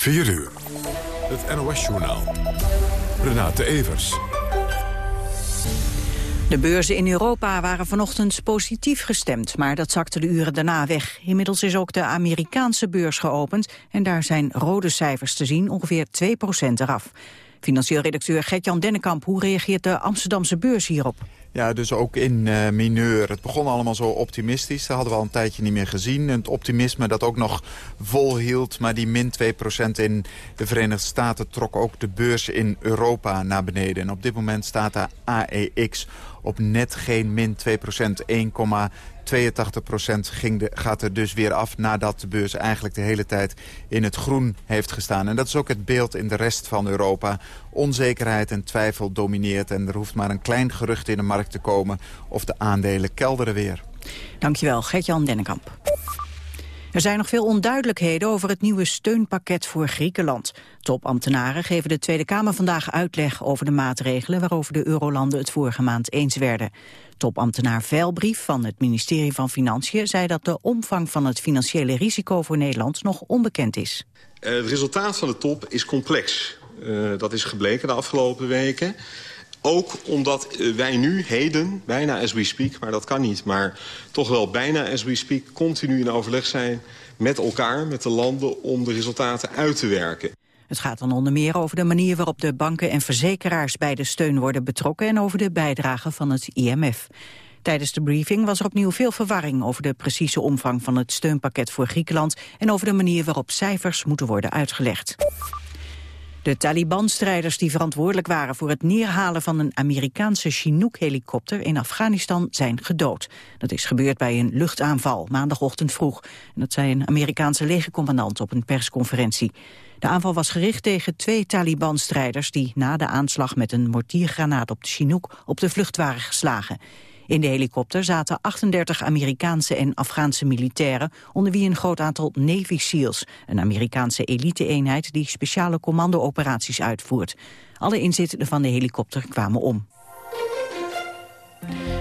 4 uur. Het NOS-journaal. Renate Evers. De beurzen in Europa waren vanochtend positief gestemd, maar dat zakte de uren daarna weg. Inmiddels is ook de Amerikaanse beurs geopend en daar zijn rode cijfers te zien, ongeveer 2% eraf. Financieel redacteur Gert-Jan Dennekamp, hoe reageert de Amsterdamse beurs hierop? Ja, dus ook in uh, mineur. Het begon allemaal zo optimistisch. Dat hadden we al een tijdje niet meer gezien. Het optimisme dat ook nog volhield. Maar die min 2% in de Verenigde Staten trok ook de beurs in Europa naar beneden. En op dit moment staat de AEX op net geen min 2% 82% ging de, gaat er dus weer af nadat de beurs eigenlijk de hele tijd in het groen heeft gestaan. En dat is ook het beeld in de rest van Europa. Onzekerheid en twijfel domineert en er hoeft maar een klein gerucht in de markt te komen of de aandelen kelderen weer. Dankjewel, Gert-Jan Dennekamp. Er zijn nog veel onduidelijkheden over het nieuwe steunpakket voor Griekenland. Topambtenaren geven de Tweede Kamer vandaag uitleg over de maatregelen waarover de eurolanden het vorige maand eens werden. Topambtenaar Veilbrief van het ministerie van Financiën zei dat de omvang van het financiële risico voor Nederland nog onbekend is. Uh, het resultaat van de top is complex. Uh, dat is gebleken de afgelopen weken. Ook omdat eh, wij nu, heden, bijna as we speak, maar dat kan niet... maar toch wel bijna as we speak, continu in overleg zijn met elkaar, met de landen... om de resultaten uit te werken. Het gaat dan onder meer over de manier waarop de banken en verzekeraars bij de steun worden betrokken... en over de bijdrage van het IMF. Tijdens de briefing was er opnieuw veel verwarring over de precieze omvang van het steunpakket voor Griekenland... en over de manier waarop cijfers moeten worden uitgelegd. De Taliban-strijders die verantwoordelijk waren voor het neerhalen van een Amerikaanse Chinook-helikopter in Afghanistan zijn gedood. Dat is gebeurd bij een luchtaanval, maandagochtend vroeg. En dat zei een Amerikaanse legercommandant op een persconferentie. De aanval was gericht tegen twee Taliban-strijders die na de aanslag met een mortiergranaat op de Chinook op de vlucht waren geslagen. In de helikopter zaten 38 Amerikaanse en Afghaanse militairen... onder wie een groot aantal Navy SEALs, een Amerikaanse elite-eenheid... die speciale commando-operaties uitvoert. Alle inzittenden van de helikopter kwamen om.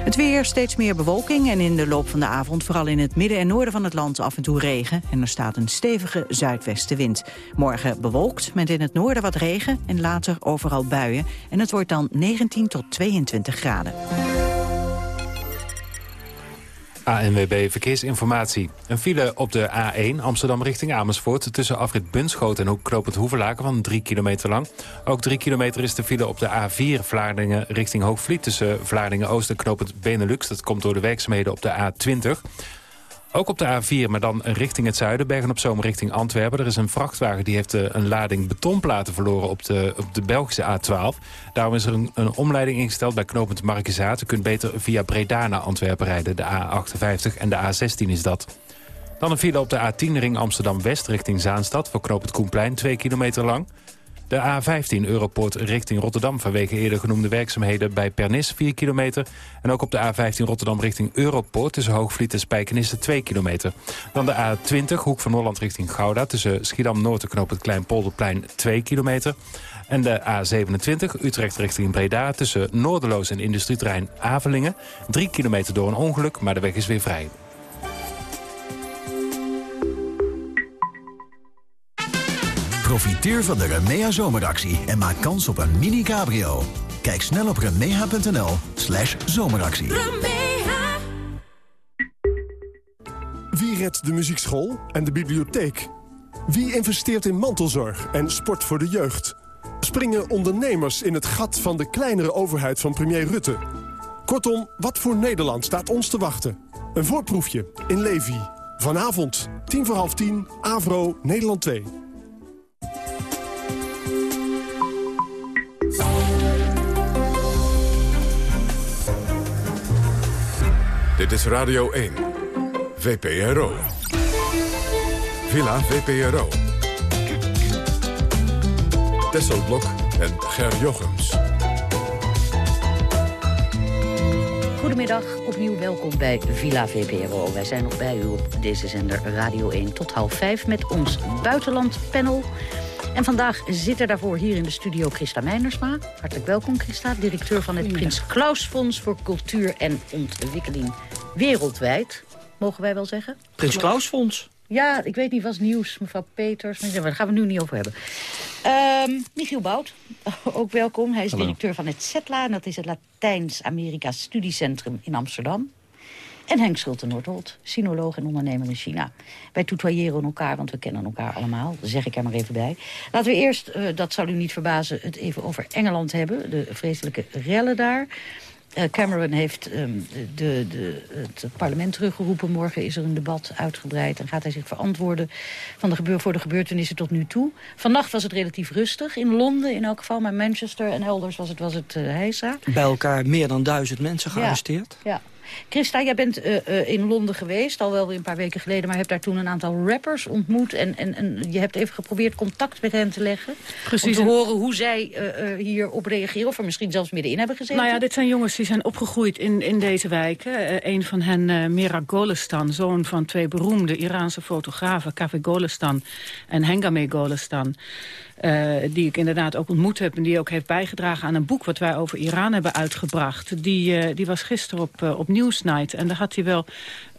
Het weer, steeds meer bewolking en in de loop van de avond... vooral in het midden en noorden van het land af en toe regen. En er staat een stevige zuidwestenwind. Morgen bewolkt, met in het noorden wat regen en later overal buien. En het wordt dan 19 tot 22 graden. ANWB Verkeersinformatie. Een file op de A1 Amsterdam richting Amersfoort... tussen afrit Bunschoten en het Hoevelaken van 3 kilometer lang. Ook 3 kilometer is de file op de A4 Vlaardingen richting Hoogvliet... tussen Vlaardingen-Oost en knooppunt Benelux. Dat komt door de werkzaamheden op de A20. Ook op de A4, maar dan richting het zuiden, Bergen op Zomer richting Antwerpen. Er is een vrachtwagen die heeft eh, een lading betonplaten verloren op de, op de Belgische A12. Daarom is er een, een omleiding ingesteld bij knooppunt Markizaat. U kunt beter via Breda naar Antwerpen rijden. De A58 en de A16 is dat. Dan een file op de A10 ring Amsterdam-West richting Zaanstad... voor knooppunt Koenplein, 2 kilometer lang. De A15 Europoort richting Rotterdam vanwege eerder genoemde werkzaamheden bij Pernis 4 kilometer. En ook op de A15 Rotterdam richting Europoort tussen Hoogvliet en Spijkenisse 2 kilometer. Dan de A20 Hoek van Holland richting Gouda tussen Schiedam-Noord en Knoop het Kleinpolderplein 2 kilometer. En de A27 Utrecht richting Breda tussen Noorderloos en industrieterrein Avelingen. 3 kilometer door een ongeluk, maar de weg is weer vrij. Profiteer van de Remea zomeractie en maak kans op een mini-cabrio. Kijk snel op remea.nl slash zomeractie. Wie redt de muziekschool en de bibliotheek? Wie investeert in mantelzorg en sport voor de jeugd? Springen ondernemers in het gat van de kleinere overheid van premier Rutte? Kortom, wat voor Nederland staat ons te wachten? Een voorproefje in Levi. Vanavond, tien voor half tien, Avro, Nederland 2. Dit is Radio 1. VPRO. Villa VPRO. Tesselblok en Ger Jochems. Goedemiddag, opnieuw welkom bij Villa VPRO. Wij zijn nog bij u op deze zender Radio 1 tot half 5 met ons buitenlandpanel. En vandaag zit er daarvoor hier in de studio Christa Meinersma. Hartelijk welkom Christa, directeur van het Prins Klaus Fonds voor Cultuur en Ontwikkeling wereldwijd. Mogen wij wel zeggen? Prins Klaus Fonds. Ja, ik weet niet, was nieuws, mevrouw Peters. Maar daar gaan we het nu niet over hebben. Um, Michiel Bout, ook welkom. Hij is directeur van het CETLA. En dat is het Latijns-Amerika Studiecentrum in Amsterdam. En Henk Schulte-Noordholt, sinoloog en ondernemer in China. Wij tutoyeren elkaar, want we kennen elkaar allemaal. Dat zeg ik er maar even bij. Laten we eerst, uh, dat zal u niet verbazen, het even over Engeland hebben. De vreselijke rellen daar. Uh, Cameron heeft um, de, de, het parlement teruggeroepen. Morgen is er een debat uitgebreid en gaat hij zich verantwoorden van de gebeur, voor de gebeurtenissen tot nu toe. Vannacht was het relatief rustig. In Londen in elk geval, maar Manchester en elders was het, was het uh, heisa. Bij elkaar meer dan duizend mensen gearresteerd. Ja, ja. Christa, jij bent uh, uh, in Londen geweest, al wel weer een paar weken geleden... maar hebt daar toen een aantal rappers ontmoet... en, en, en je hebt even geprobeerd contact met hen te leggen... Precies. om te horen hoe zij uh, hierop reageren... of er misschien zelfs middenin hebben gezeten. Nou ja, dit zijn jongens die zijn opgegroeid in, in deze wijken. een van hen, Mira Golestan, zoon van twee beroemde Iraanse fotografen... Kavi Golestan en Hengame Golestan... Uh, die ik inderdaad ook ontmoet heb... en die ook heeft bijgedragen aan een boek wat wij over Iran hebben uitgebracht. Die, uh, die was gisteren op, uh, op Newsnight. En daar had hij wel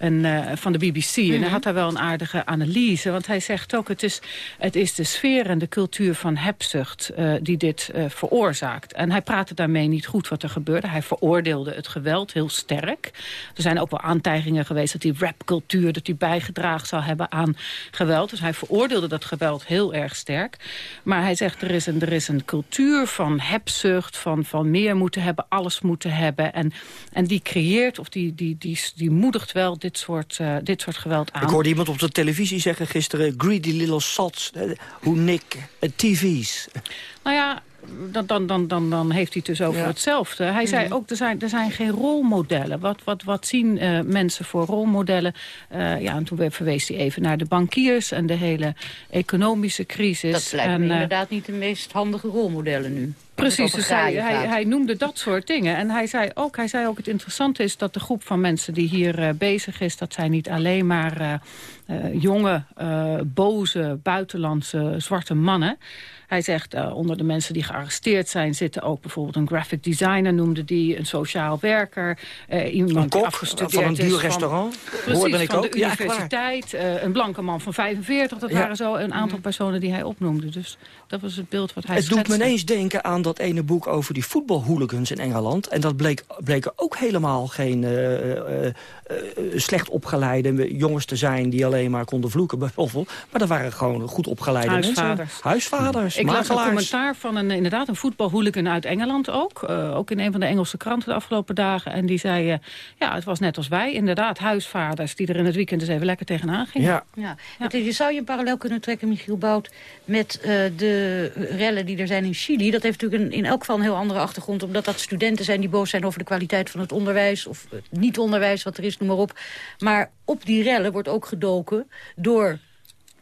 een, van de BBC. Mm -hmm. En hij mhm. had daar wel een aardige analyse. Want hij zegt ook, het is, het is de sfeer en de cultuur van hebzucht... die dit veroorzaakt. En hij praatte daarmee niet goed wat er gebeurde. Hij veroordeelde het geweld heel sterk. Er zijn ook wel aantijgingen geweest dat die rapcultuur... dat die bijgedragen zou hebben aan geweld. Dus hij veroordeelde dat geweld heel erg sterk... Maar hij zegt, er is een, er is een cultuur van hebzucht, van, van meer moeten hebben, alles moeten hebben. En, en die creëert, of die, die, die, die moedigt wel dit soort, uh, dit soort geweld aan. Ik hoorde iemand op de televisie zeggen gisteren... greedy little sots, who nick tv's. Nou ja, dan, dan, dan, dan, dan heeft hij het dus over hetzelfde. Hij zei mhm. ook, er zijn, er zijn geen rolmodellen. Wat, wat, wat zien uh, mensen voor rolmodellen? Uh, ja, en toen verwees hij even naar de bankiers en de hele economische crisis. Dat lijkt en, me uh, inderdaad niet de meest handige rolmodellen nu. Precies, dus hij, hij, hij, noemde dat soort dingen. En hij zei, ook, hij zei ook, het interessante is dat de groep van mensen die hier uh, bezig is... dat zijn niet alleen maar uh, uh, jonge, boze, buitenlandse, zwarte mannen... Hij zegt, uh, onder de mensen die gearresteerd zijn... zitten ook bijvoorbeeld een graphic designer, noemde die... een sociaal werker, uh, iemand een afgestudeerd van een duur is restaurant. Van, precies, ik van ook. de universiteit. Ja, uh, een blanke man van 45. Dat ja. waren zo een aantal personen die hij opnoemde. Dus dat was het beeld wat hij Het schetste. doet me ineens denken aan dat ene boek over die voetbalhooligans in Engeland. En dat bleek, bleken ook helemaal geen slecht opgeleide jongens te zijn... die alleen maar konden vloeken bijvoorbeeld. Maar dat waren gewoon goed opgeleide Huisvaders. mensen. Huisvaders. Ik las een commentaar van een, inderdaad een voetbalhooligan uit Engeland ook. Uh, ook in een van de Engelse kranten de afgelopen dagen. En die zei, uh, ja, het was net als wij. Inderdaad, huisvaders die er in het weekend eens even lekker tegenaan gingen. Ja. ja. ja. Je zou je een parallel kunnen trekken, Michiel Bout... met uh, de rellen die er zijn in Chili. Dat heeft natuurlijk een, in elk geval een heel andere achtergrond... omdat dat studenten zijn die boos zijn over de kwaliteit van het onderwijs... of het niet-onderwijs, wat er is, noem maar op. Maar op die rellen wordt ook gedoken door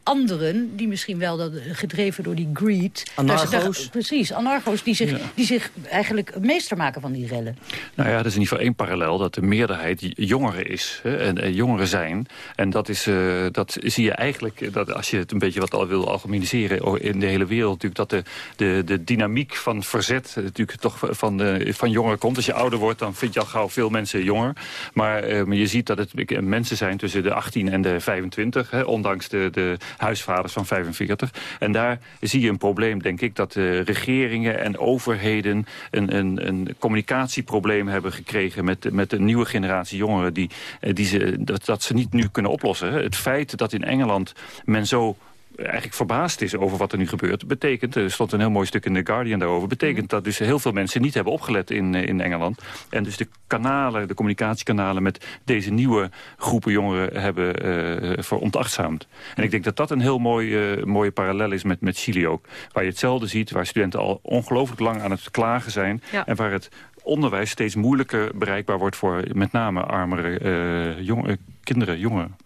anderen, die misschien wel dat, gedreven door die greed... Anarcho's. precies, anarcho's die zich, ja. die zich eigenlijk meester maken van die rellen. Nou ja, dat is in ieder geval één parallel... dat de meerderheid jongeren is hè, en, en, jongeren zijn. En dat, is, uh, dat zie je eigenlijk, dat als je het een beetje wat al wil algemeniseren... in de hele wereld, natuurlijk, dat de, de, de dynamiek van verzet... natuurlijk toch van, de, van jongeren komt. Als je ouder wordt, dan vind je al gauw veel mensen jonger. Maar, uh, maar je ziet dat het mensen zijn tussen de 18 en de 25... Hè, ondanks de, de huisvaders van 45. En daar zie je een probleem, denk ik, dat de regeringen en overheden een, een, een communicatieprobleem hebben gekregen met, met de nieuwe generatie jongeren die, die ze, dat ze niet nu kunnen oplossen. Het feit dat in Engeland men zo eigenlijk verbaasd is over wat er nu gebeurt... betekent, er stond een heel mooi stuk in The Guardian daarover... betekent mm. dat dus heel veel mensen niet hebben opgelet in, in Engeland. En dus de kanalen, de communicatiekanalen... met deze nieuwe groepen jongeren hebben uh, verontachtzaamd. En ik denk dat dat een heel mooi, uh, mooie parallel is met, met Chili ook. Waar je hetzelfde ziet, waar studenten al ongelooflijk lang aan het klagen zijn... Ja. en waar het onderwijs steeds moeilijker bereikbaar wordt... voor met name armere uh, jong, kinderen, jongeren.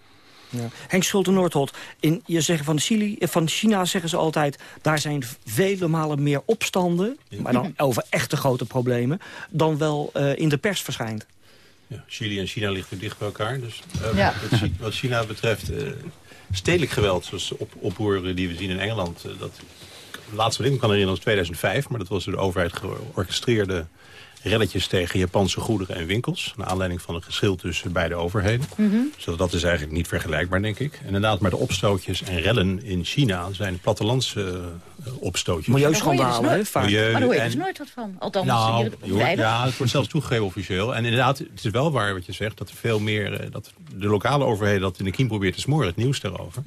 Ja. Henk Schulte-Noordholt, in je zeggen van, Chili, van China zeggen ze altijd... daar zijn vele malen meer opstanden, maar dan over echte grote problemen... dan wel uh, in de pers verschijnt. Ja, Chili en China liggen dicht bij elkaar. Dus uh, ja. wat, wat China betreft, uh, stedelijk geweld... zoals op, oproeren die we zien in Engeland... dat laatste wat ik kan herinneren was 2005... maar dat was door de overheid georchestreerde relletjes tegen Japanse goederen en winkels. Naar aanleiding van een geschil tussen beide overheden. Dus dat is eigenlijk niet vergelijkbaar, denk ik. En inderdaad, maar de opstootjes en rellen in China zijn plattelandse uh, opstootjes. Milieuschandalen, hè, vaak. maar daar hoor je dus nooit wat van. Althans, nou, hier, ja, het wordt zelfs toegegeven officieel. En inderdaad, het is wel waar wat je zegt, dat er veel meer... dat de lokale overheden dat in de kiem probeert te smoren, het nieuws daarover.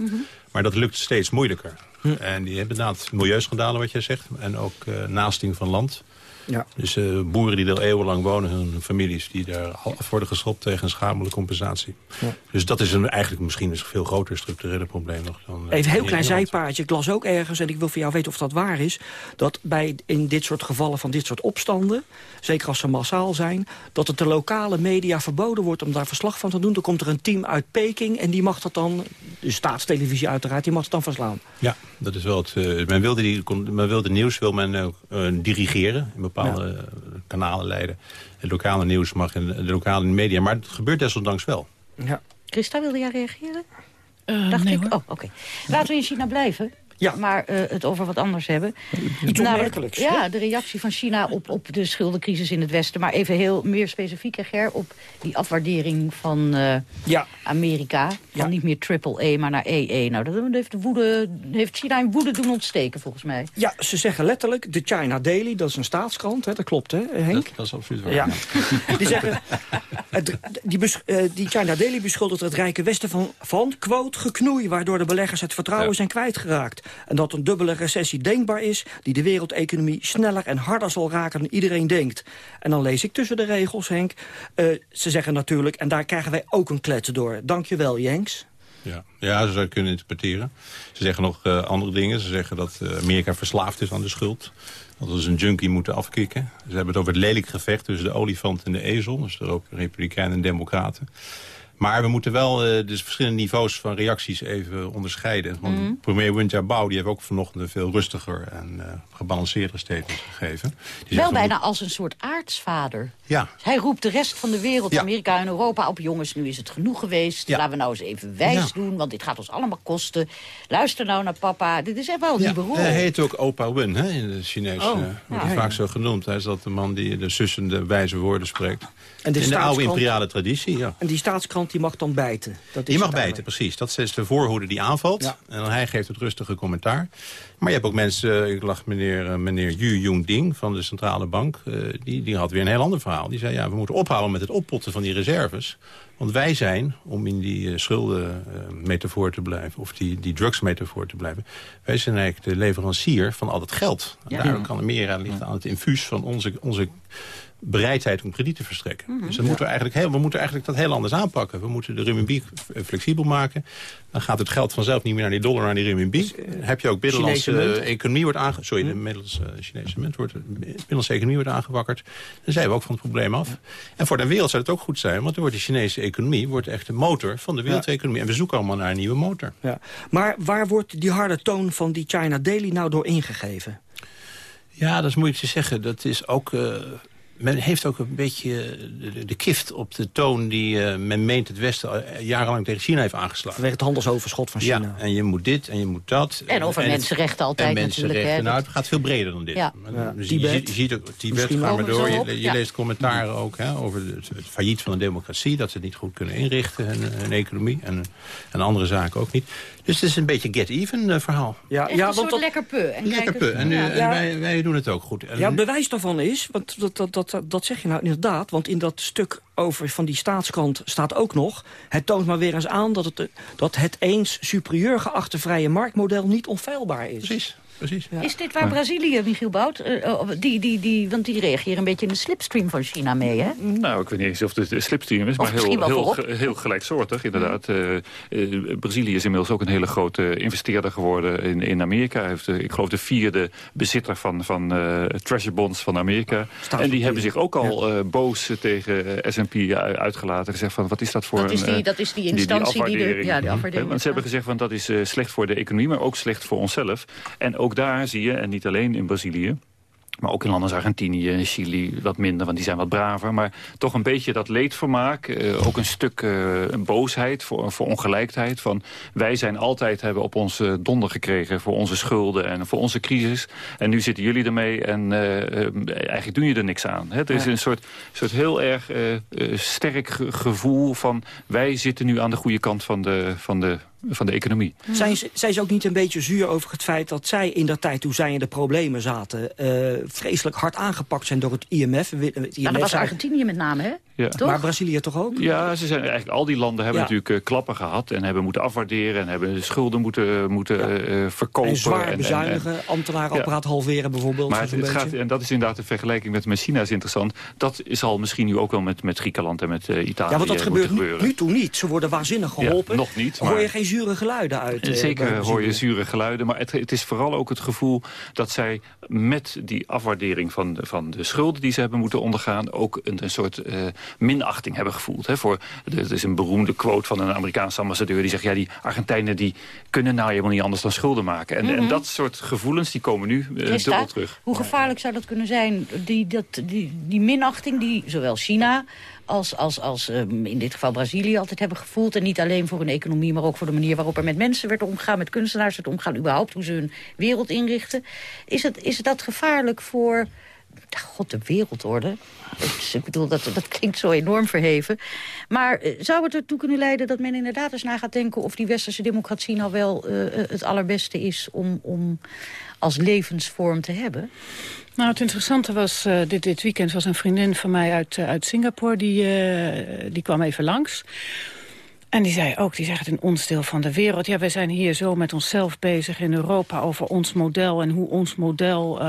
Maar dat lukt steeds moeilijker. En die hebben inderdaad milieuschandalen, wat jij zegt. En ook uh, naasting van land. Ja. Dus uh, boeren die er eeuwenlang wonen, hun families... die daar af worden geschopt tegen een schamele compensatie. Ja. Dus dat is een, eigenlijk misschien een veel groter structurele probleem nog. Dan, Even een heel klein zijpaardje. Ik las ook ergens, en ik wil van jou weten of dat waar is... dat bij in dit soort gevallen van dit soort opstanden... zeker als ze massaal zijn... dat het de lokale media verboden wordt om daar verslag van te doen. Dan komt er een team uit Peking en die mag dat dan... de staatstelevisie uiteraard, die mag het dan verslaan. Ja, dat is wel het... Uh, men, wilde die, men wilde nieuws wil men uh, dirigeren... In bepaalde ja. kanalen leiden. Het lokale nieuws mag in de lokale media. Maar het gebeurt desondanks wel. Ja. Christa, wilde jij reageren? Uh, Dacht nee, ik. hoor. Oh, oké. Laten we in China blijven. Ja. Maar uh, het over wat anders hebben. Iets opmerkelijks. Ja, de reactie van China op, op de schuldencrisis in het Westen. Maar even heel meer specifiek, Ger, op die afwaardering van uh, ja. Amerika. Van Ja. niet meer triple E, maar naar EE. Nou, dat heeft, de woede, heeft China in woede doen ontsteken, volgens mij. Ja, ze zeggen letterlijk, de China Daily, dat is een staatskrant, hè, dat klopt hè, Henk? Dat, dat is absoluut waar. Ja. Die zeggen, het, die, bes, uh, die China Daily beschuldigt het rijke Westen van, van quote, geknoei... waardoor de beleggers het vertrouwen Ja. zijn kwijtgeraakt. En dat een dubbele recessie denkbaar is... die de wereldeconomie sneller en harder zal raken dan iedereen denkt. En dan lees ik tussen de regels, Henk. Uh, ze zeggen natuurlijk, en daar krijgen wij ook een klets door. Dankjewel, Jenks. Ja. ja, zo zou je kunnen interpreteren. Ze zeggen nog uh, andere dingen. Ze zeggen dat uh, Amerika verslaafd is aan de schuld. Dat we dus een junkie moeten afkicken. Ze hebben het over het lelijk gevecht tussen de olifant en de ezel. Dus er ook republikeinen en democraten. Maar we moeten wel uh, dus verschillende niveaus van reacties even onderscheiden. Want Mhm. premier Wen Jiabao die heeft ook vanochtend een veel rustiger en uh, gebalanceerder statement gegeven. Die Wel bijna als een soort aartsvader. Ja, Hij roept de rest van de wereld, Ja. Amerika en Europa, op. Jongens, nu is het genoeg geweest. Ja. Laten we nou eens even wijs Ja. doen, want dit gaat ons allemaal kosten. Luister nou naar papa. Dit is echt wel nieuwe rol. Hij heet ook Opa Wen hè, in de Chinese. Oh, uh, wordt vaak zo genoemd. Hij is dat de man die de sussende wijze woorden spreekt. En de in de oude imperiale traditie, ja. En die staatskrant die mag dan bijten. Dat is Die mag het bijten, precies. Dat is de voorhoede die aanvalt. Ja. En dan hij geeft het rustige commentaar. Maar je hebt ook mensen, eh, ik lag meneer, eh, meneer Yu Jung-ding van de Centrale Bank. eh, die, die had weer een heel ander verhaal. Die zei, ja, we moeten ophouden met het oppotten van die reserves. Want wij zijn, om in die schuldenmetafoor te blijven... of die, die drugsmetafoor te blijven... wij zijn eigenlijk de leverancier van al dat geld. Ja. Daar kan Amerika ligt aan het infuus van onze... onze bereidheid om krediet te verstrekken. Mhm. Dus dan moeten we, eigenlijk heel, we moeten eigenlijk dat heel anders aanpakken. We moeten de renminbi flexibel maken. Dan gaat het geld vanzelf niet meer naar die dollar, naar die renminbi. Dan heb je ook binnenlandse Chinese eh, economie wordt aange... Sorry, de middels, uh, Chinese munt wordt... Binnenlandse economie wordt aangewakkerd. Dan zijn we ook van het probleem af. En voor de wereld zou het ook goed zijn. Want dan wordt de Chinese economie wordt echt de motor van de wereldeconomie. En we zoeken allemaal naar een nieuwe motor. Ja. Maar waar wordt die harde toon van die China Daily nou door ingegeven? Ja, dat is moeilijk te zeggen. Dat is ook... Uh, men heeft ook een beetje de, de kift op de toon die uh, men meent het Westen jarenlang tegen China heeft aangeslagen. Vanwege het handelsoverschot van China. Ja, en je moet dit en je moet dat. En over en mensenrechten altijd en natuurlijk. mensenrechten, hè, nou, het gaat veel breder dan dit. Ja. Ja, Dus Tibet. Je, ziet, je ziet ook Tibet, komen we door. Je, je ja. leest commentaren ook hè, over het, het failliet van de democratie. Dat ze het niet goed kunnen inrichten, hun, hun economie. En, en andere zaken ook niet. Dus het is een beetje get-even uh, verhaal. Ja, Echt ja, een want soort dat, lekker pu. En Lekker kijk pu. En, ja. en wij, wij doen het ook goed. En, ja, het bewijs daarvan is, want dat, dat, dat, dat, zeg je nou inderdaad... want in dat stuk over van die staatskant staat ook nog... het toont maar weer eens aan dat het, dat het eens superieur geachte vrije marktmodel niet onfeilbaar is. precies, precies. Ja. Is dit waar Brazilië, Michiel Bout, eh, oh, die, die, die, want die reageren een beetje in de slipstream van China mee, hè? Nou, ik weet niet eens of het de slipstream is, Of maar heel, heel, heel gelijksoortig inderdaad. Eh, eh, Brazilië is inmiddels ook een hele grote investeerder geworden in, in Amerika. Hij heeft, ik geloof, de vierde bezitter van, van eh, treasure bonds van Amerika. En die hebben zich ook al boos tegen S&P uitgelaten. Gezegd van, wat is dat voor Dat is een... die, dat is die instantie die, de, afwaardering. ja, die afwaardering. Want ze hebben gezegd, van dat is eh, slecht voor de economie, maar ook slecht voor onszelf. En ook daar zie je, en niet alleen in Brazilië... Maar ook in landen als Argentinië en Chili wat minder, want die zijn wat braver. Maar toch een beetje dat leedvermaak. Uh, ook een stuk uh, boosheid voor, voor ongelijkheid. Van wij zijn altijd, hebben op ons donder gekregen voor onze schulden en voor onze crisis. En nu zitten jullie ermee en eigenlijk doen je er niks aan. Hè? Het is een soort, soort heel erg sterk gevoel van wij zitten nu aan de goede kant van de, van de van de economie. Zijn ze, zijn ze ook niet een beetje zuur over het feit dat zij in dat tijd... toen zij in de problemen zaten, uh, vreselijk hard aangepakt zijn door het IMF? Het IMF ja, dat was Argentinië met name, hè? Ja. Maar Brazilië toch ook? Ja, ze zijn eigenlijk al die landen hebben natuurlijk uh, klappen gehad... en hebben moeten afwaarderen en hebben schulden moeten, moeten ja. uh, verkopen. En zwaar bezuinigen, en, en, ambtenarenapparaat ja. halveren bijvoorbeeld. Maar het, het gaat, en dat is inderdaad de vergelijking met, met China is interessant. Dat zal misschien nu ook wel met, met Griekenland en met Italië Ja, want dat gebeurt nu, nu toe niet. Ze worden waanzinnig geholpen. nog niet. Maar... Hoor je geen zure geluiden uit? Zeker hoor je zure geluiden. Maar het, het is vooral ook het gevoel dat zij met die afwaardering van de, van de schulden die ze hebben moeten ondergaan... ook een, een soort uh, minachting hebben gevoeld. Hè, voor, er is een beroemde quote van een Amerikaanse ambassadeur... die zegt, ja, die Argentijnen die kunnen nou helemaal niet anders dan schulden maken. En, mm -hmm. en dat soort gevoelens die komen nu uh, dubbel terug. Hoe gevaarlijk zou dat kunnen zijn? Die, dat, die, die minachting die zowel China als, als, als um, in dit geval Brazilië altijd hebben gevoeld. En niet alleen voor hun economie, maar ook voor de manier waarop er met mensen werd omgegaan, met kunstenaars werd omgaan, überhaupt hoe ze hun wereld inrichten. Is, het, is dat gevaarlijk voor God, de wereldorde. ik bedoel, dat, dat klinkt zo enorm verheven. Maar zou het ertoe kunnen leiden dat men inderdaad eens na gaat denken... of die westerse democratie nou wel uh, het allerbeste is om, om als levensvorm te hebben? Nou, het interessante was, uh, dit, dit weekend was een vriendin van mij uit, uh, uit Singapore... Die, uh, die kwam even langs. En die zei ook, die zegt een ons deel van de wereld... ja, wij zijn hier zo met onszelf bezig in Europa over ons model... en hoe ons model,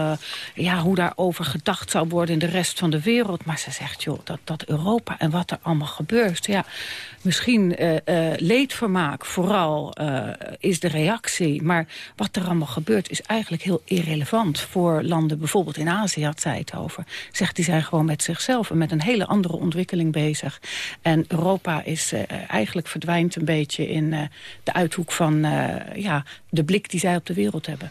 ja, hoe daarover gedacht zou worden in de rest van de wereld. Maar ze zegt, joh, dat, dat Europa en wat er allemaal gebeurt... ja, misschien uh, leedvermaak vooral uh, is de reactie. Maar wat er allemaal gebeurt is eigenlijk heel irrelevant... voor landen, bijvoorbeeld in Azië had zij het over. Zegt, die zijn gewoon met zichzelf en met een hele andere ontwikkeling bezig. En Europa is eigenlijk verdwijnt een beetje in de uithoek van ja, de blik die zij op de wereld hebben.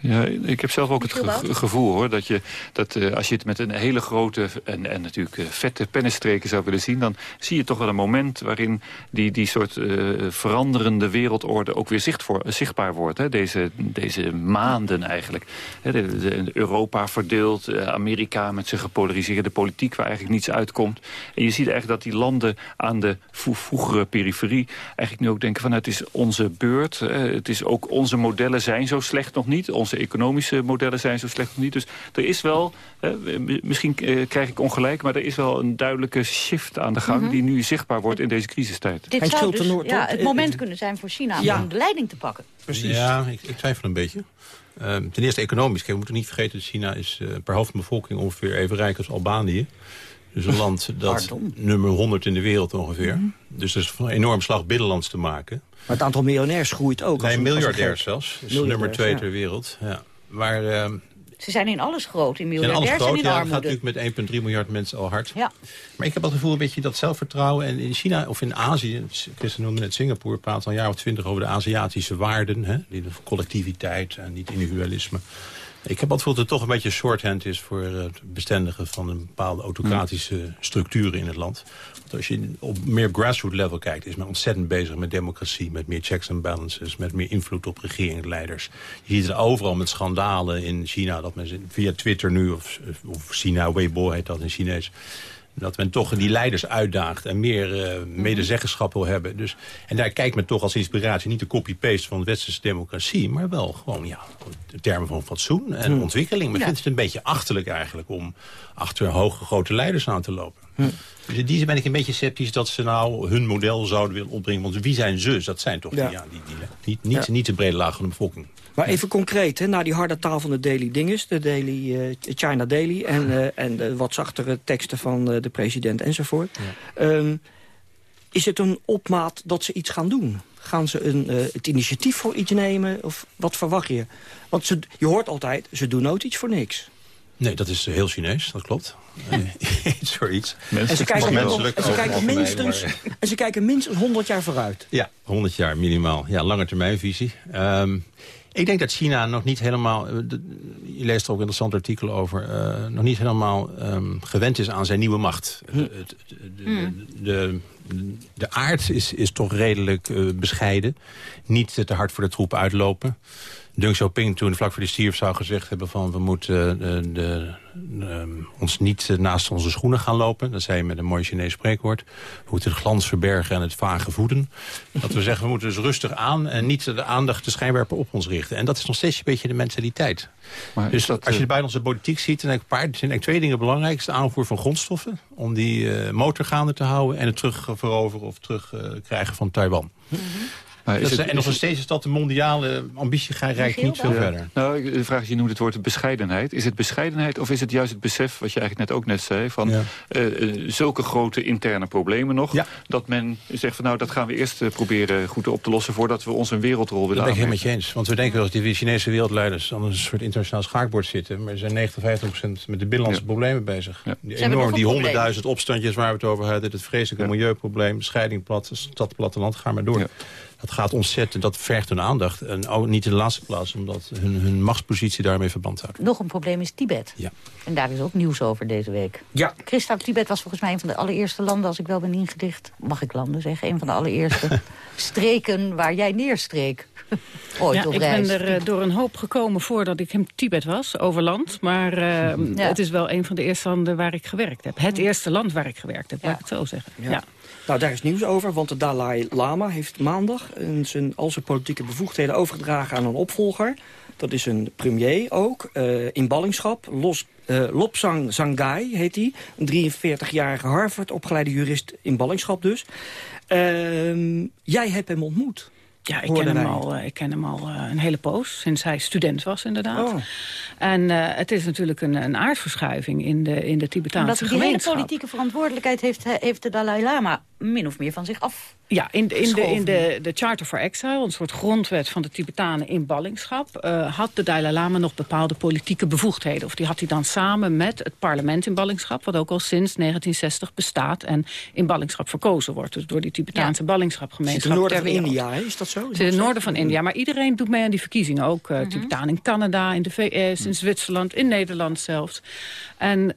Ja, ik heb zelf ook het ge gevoel hoor, dat, je, dat uh, als je het met een hele grote en, en natuurlijk uh, vette pennenstreken zou willen zien... dan zie je toch wel een moment waarin die, die soort uh, veranderende wereldorde ook weer zicht voor, zichtbaar wordt. Hè? Deze, deze maanden eigenlijk. Hè? De, de, Europa verdeeld, Amerika met zijn gepolariseerde politiek waar eigenlijk niets uitkomt. En je ziet eigenlijk dat die landen aan de vroegere periferie eigenlijk nu ook denken van het is onze beurt. het is ook onze modellen zijn zo slecht nog niet. Onze economische modellen zijn zo slecht nog niet. Dus er is wel, eh, misschien eh, krijg ik ongelijk... maar er is wel een duidelijke shift aan de gang... Mm -hmm. die nu zichtbaar wordt in deze crisistijd. Dit zou dus ja, het moment kunnen zijn voor China ja. om de leiding te pakken. Precies. Ja, ik, ik twijfel een beetje. Uh, ten eerste economisch. Kijk, we moeten niet vergeten dat China is uh, per hoofd van de bevolking ongeveer even rijk als Albanië. Dus een land dat Pardon. nummer 100 in de wereld ongeveer. Mm -hmm. Dus er is een enorm slag binnenlands te maken. Maar het aantal miljonairs groeit ook. Nee, miljardairs zelfs. Dus nummer twee ja. ter wereld. Ja. Maar, uh, ze zijn in alles groot, in miljardairs alles groot, en in ja, armoede. gaat natuurlijk met 1,3 miljard mensen al hard. Ja. Maar ik heb het gevoel een beetje dat zelfvertrouwen. En in China of in Azië, Christen noemde net Singapore... praat al een jaar of twintig over de Aziatische waarden. Hè? Die de collectiviteit en niet individualisme. Ik heb het gevoel dat het toch een beetje shorthand is... voor het bestendigen van een bepaalde autocratische mm. structuren in het land. Want als je op meer grassroots level kijkt... is men ontzettend bezig met democratie, met meer checks and balances... met meer invloed op regeringsleiders. Je ziet het overal met schandalen in China... dat men via Twitter nu, of, of China Weibo heet dat in Chinees dat men toch die leiders uitdaagt en meer uh, medezeggenschap wil hebben. Dus, en daar kijkt men toch als inspiratie niet de copy-paste van de westerse democratie... maar wel gewoon ja, de termen van fatsoen en hmm. ontwikkeling. Men ja. vindt het een beetje achterlijk eigenlijk om achter hoge grote leiders aan te lopen. Dus in die zin ben ik een beetje sceptisch dat ze nou hun model zouden willen opbrengen. Want wie zijn ze? Dat zijn toch ja. Die, die, die, niet, niet, ja. niet de brede laag van de bevolking. Maar even concreet, hè, naar die harde taal van de Daily Dinges, de Daily, uh, China Daily... en, uh, en de wat zachtere teksten van uh, de president enzovoort. Ja. Um, is het een opmaat dat ze iets gaan doen? Gaan ze een, het initiatief voor iets nemen? Of wat verwacht je? Want ze, je hoort altijd, ze doen nooit iets voor niks. Nee, dat is heel Chinees, dat klopt. iets voor iets. En ze kijken, menselijk, en ze kijken minstens, maar... en ze kijken minstens 100 jaar vooruit. Ja, 100 jaar minimaal. Ja, lange termijnvisie. Um, Ik denk dat China nog niet helemaal... je leest er ook een interessant artikel over... nog niet helemaal um, gewend is aan zijn nieuwe macht. Hm. De, de, de, de, aard is, is toch redelijk uh, bescheiden. Niet te hard voor de troepen uitlopen. Deng Xiaoping toen vlak voor de stierf zou gezegd hebben van... we moeten uh, de, de, ehm, ons niet naast onze schoenen gaan lopen. Dat zei je met een mooi Chinees spreekwoord. We moeten de glans verbergen en het vage voeden. Dat we zeggen, we moeten dus rustig aan... en niet de aandacht de schijnwerper op ons richten. En dat is nog steeds een beetje de mentaliteit. Maar dus dat, als je de eh, buitenlandse politiek ziet... dan zijn twee dingen belangrijk. de aanvoer van grondstoffen... om die uh, motor gaande te houden... en het terugveroveren of terugkrijgen van Taiwan. Mm is het, en nog steeds is dat de mondiale ambitie reikt niet veel verder. Nou, de vraag is, je noemt het woord bescheidenheid. Is het bescheidenheid of is het juist het besef, wat je eigenlijk net ook net zei... van ja. uh, zulke grote interne problemen nog... dat men zegt van nou, dat gaan we eerst uh, proberen goed op te lossen... voordat we ons een wereldrol willen Dat ben ik helemaal met je eens. Want we denken wel dat die Chinese wereldleiders... aan een soort internationaal schaakbord zitten... maar er zijn 90, 50 procent met de binnenlandse problemen bezig. Die, enorm, die honderdduizend opstandjes waar we het over hadden... het vreselijke milieuprobleem, scheiding plat, stad, platteland, ga maar door dat gaat ontzettend, dat vergt hun aandacht. En ook niet in de laatste plaats, omdat hun, hun machtspositie daarmee verband houdt. Nog een probleem is Tibet. Ja. En daar is ook nieuws over deze week. Ja. Christa, Tibet was volgens mij een van de allereerste landen, als ik wel ben ingedicht. Mag ik landen zeggen? Een van de allereerste streken waar jij neerstreek. Ooit ja, ik ben er uh, door een hoop gekomen voordat ik in Tibet was, over land. Maar uh, het is wel een van de eerste landen waar ik gewerkt heb. Het eerste land waar ik gewerkt heb, ja. laat ik het zo zeggen. ja. Nou, daar is nieuws over, want de Dalai Lama heeft maandag... zijn, al zijn politieke bevoegdheden overgedragen aan een opvolger. Dat is een premier ook, uh, in ballingschap. Los, uh, Lopsang Zangai heet hij. Een 43-jarige Harvard-opgeleide jurist in ballingschap dus. Uh, jij hebt hem ontmoet. Ja, ik ken, hem al, eh, ik ken hem al een hele poos, sinds hij student was inderdaad. Oh. En uh, het is natuurlijk een, een aardverschuiving in de, in de Tibetaanse gemeenschap. Omdat die hele politieke verantwoordelijkheid heeft, heeft de Dalai Lama min of meer van zich af ja, in, de, in, de, in de, de Charter for Exile, een soort grondwet van de Tibetanen in ballingschap... Uh, had de Dalai Lama nog bepaalde politieke bevoegdheden. Of die had hij dan samen met het parlement in ballingschap... wat ook al sinds 1960 bestaat en in ballingschap verkozen wordt. Dus door die Tibetaanse ja. ballingschapgemeenschap. in het noorden van India, is dat zo? in het noorden van India, maar iedereen doet mee aan die verkiezingen. Ook uh, mm Tibetanen in Canada, in de VS, in Zwitserland, in Nederland zelfs. En uh,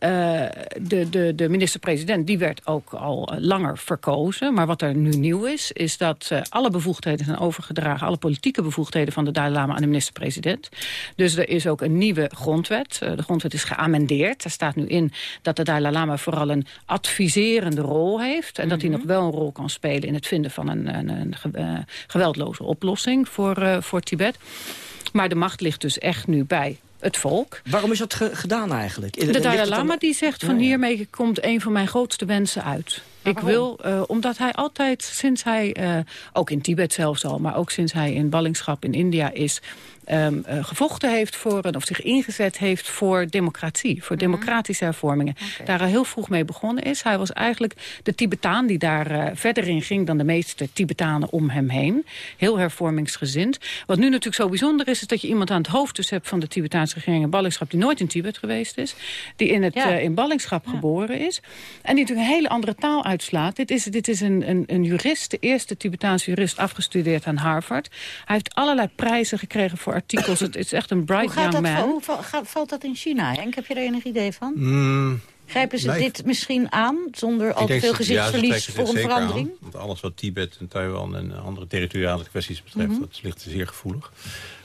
de, de, de minister-president, die werd ook al langer verkozen. Maar wat er nu nieuw is, is dat uh, alle bevoegdheden zijn overgedragen... alle politieke bevoegdheden van de Dalai Lama aan de minister-president. Dus er is ook een nieuwe grondwet. Uh, de grondwet is geamendeerd. Er staat nu in dat de Dalai Lama vooral een adviserende rol heeft... en dat hij mhm. nog wel een rol kan spelen in het vinden van een, een, een uh, geweldloze oplossing voor, voor Tibet. Maar de macht ligt dus echt nu bij het volk. Waarom is dat gedaan eigenlijk? De Dalai Lama die zegt van hiermee komt een van mijn grootste wensen uit. Ik wil, uh, omdat hij altijd, sinds hij, uh, ook in Tibet zelfs al... maar ook sinds hij in ballingschap in India is um, uh, gevochten heeft voor, of zich ingezet heeft voor democratie, voor mhm. democratische hervormingen. Daar al heel vroeg mee begonnen is. Hij was eigenlijk de Tibetaan die daar uh, verder in ging dan de meeste Tibetanen om hem heen. Heel hervormingsgezind. Wat nu natuurlijk zo bijzonder is, is dat je iemand aan het hoofd dus hebt van de Tibetaanse regering in ballingschap die nooit in Tibet geweest is. Die in, het, ja. uh, in ballingschap ja. geboren is. En die natuurlijk een hele andere taal uitslaat. Dit is, dit is een, een, een jurist, de eerste Tibetaanse jurist afgestudeerd aan Harvard. Hij heeft allerlei prijzen gekregen voor artikels. Het is echt een bright young man. Hoe gaat, valt dat in China, Henk? Heb je er enig idee van? Mm, Grijpen ze dit misschien aan zonder al te veel gezichtsverlies ja, voor een verandering? Aan, want alles wat Tibet en Taiwan en andere territoriale kwesties betreft... Mm -hmm. dat ligt zeer gevoelig.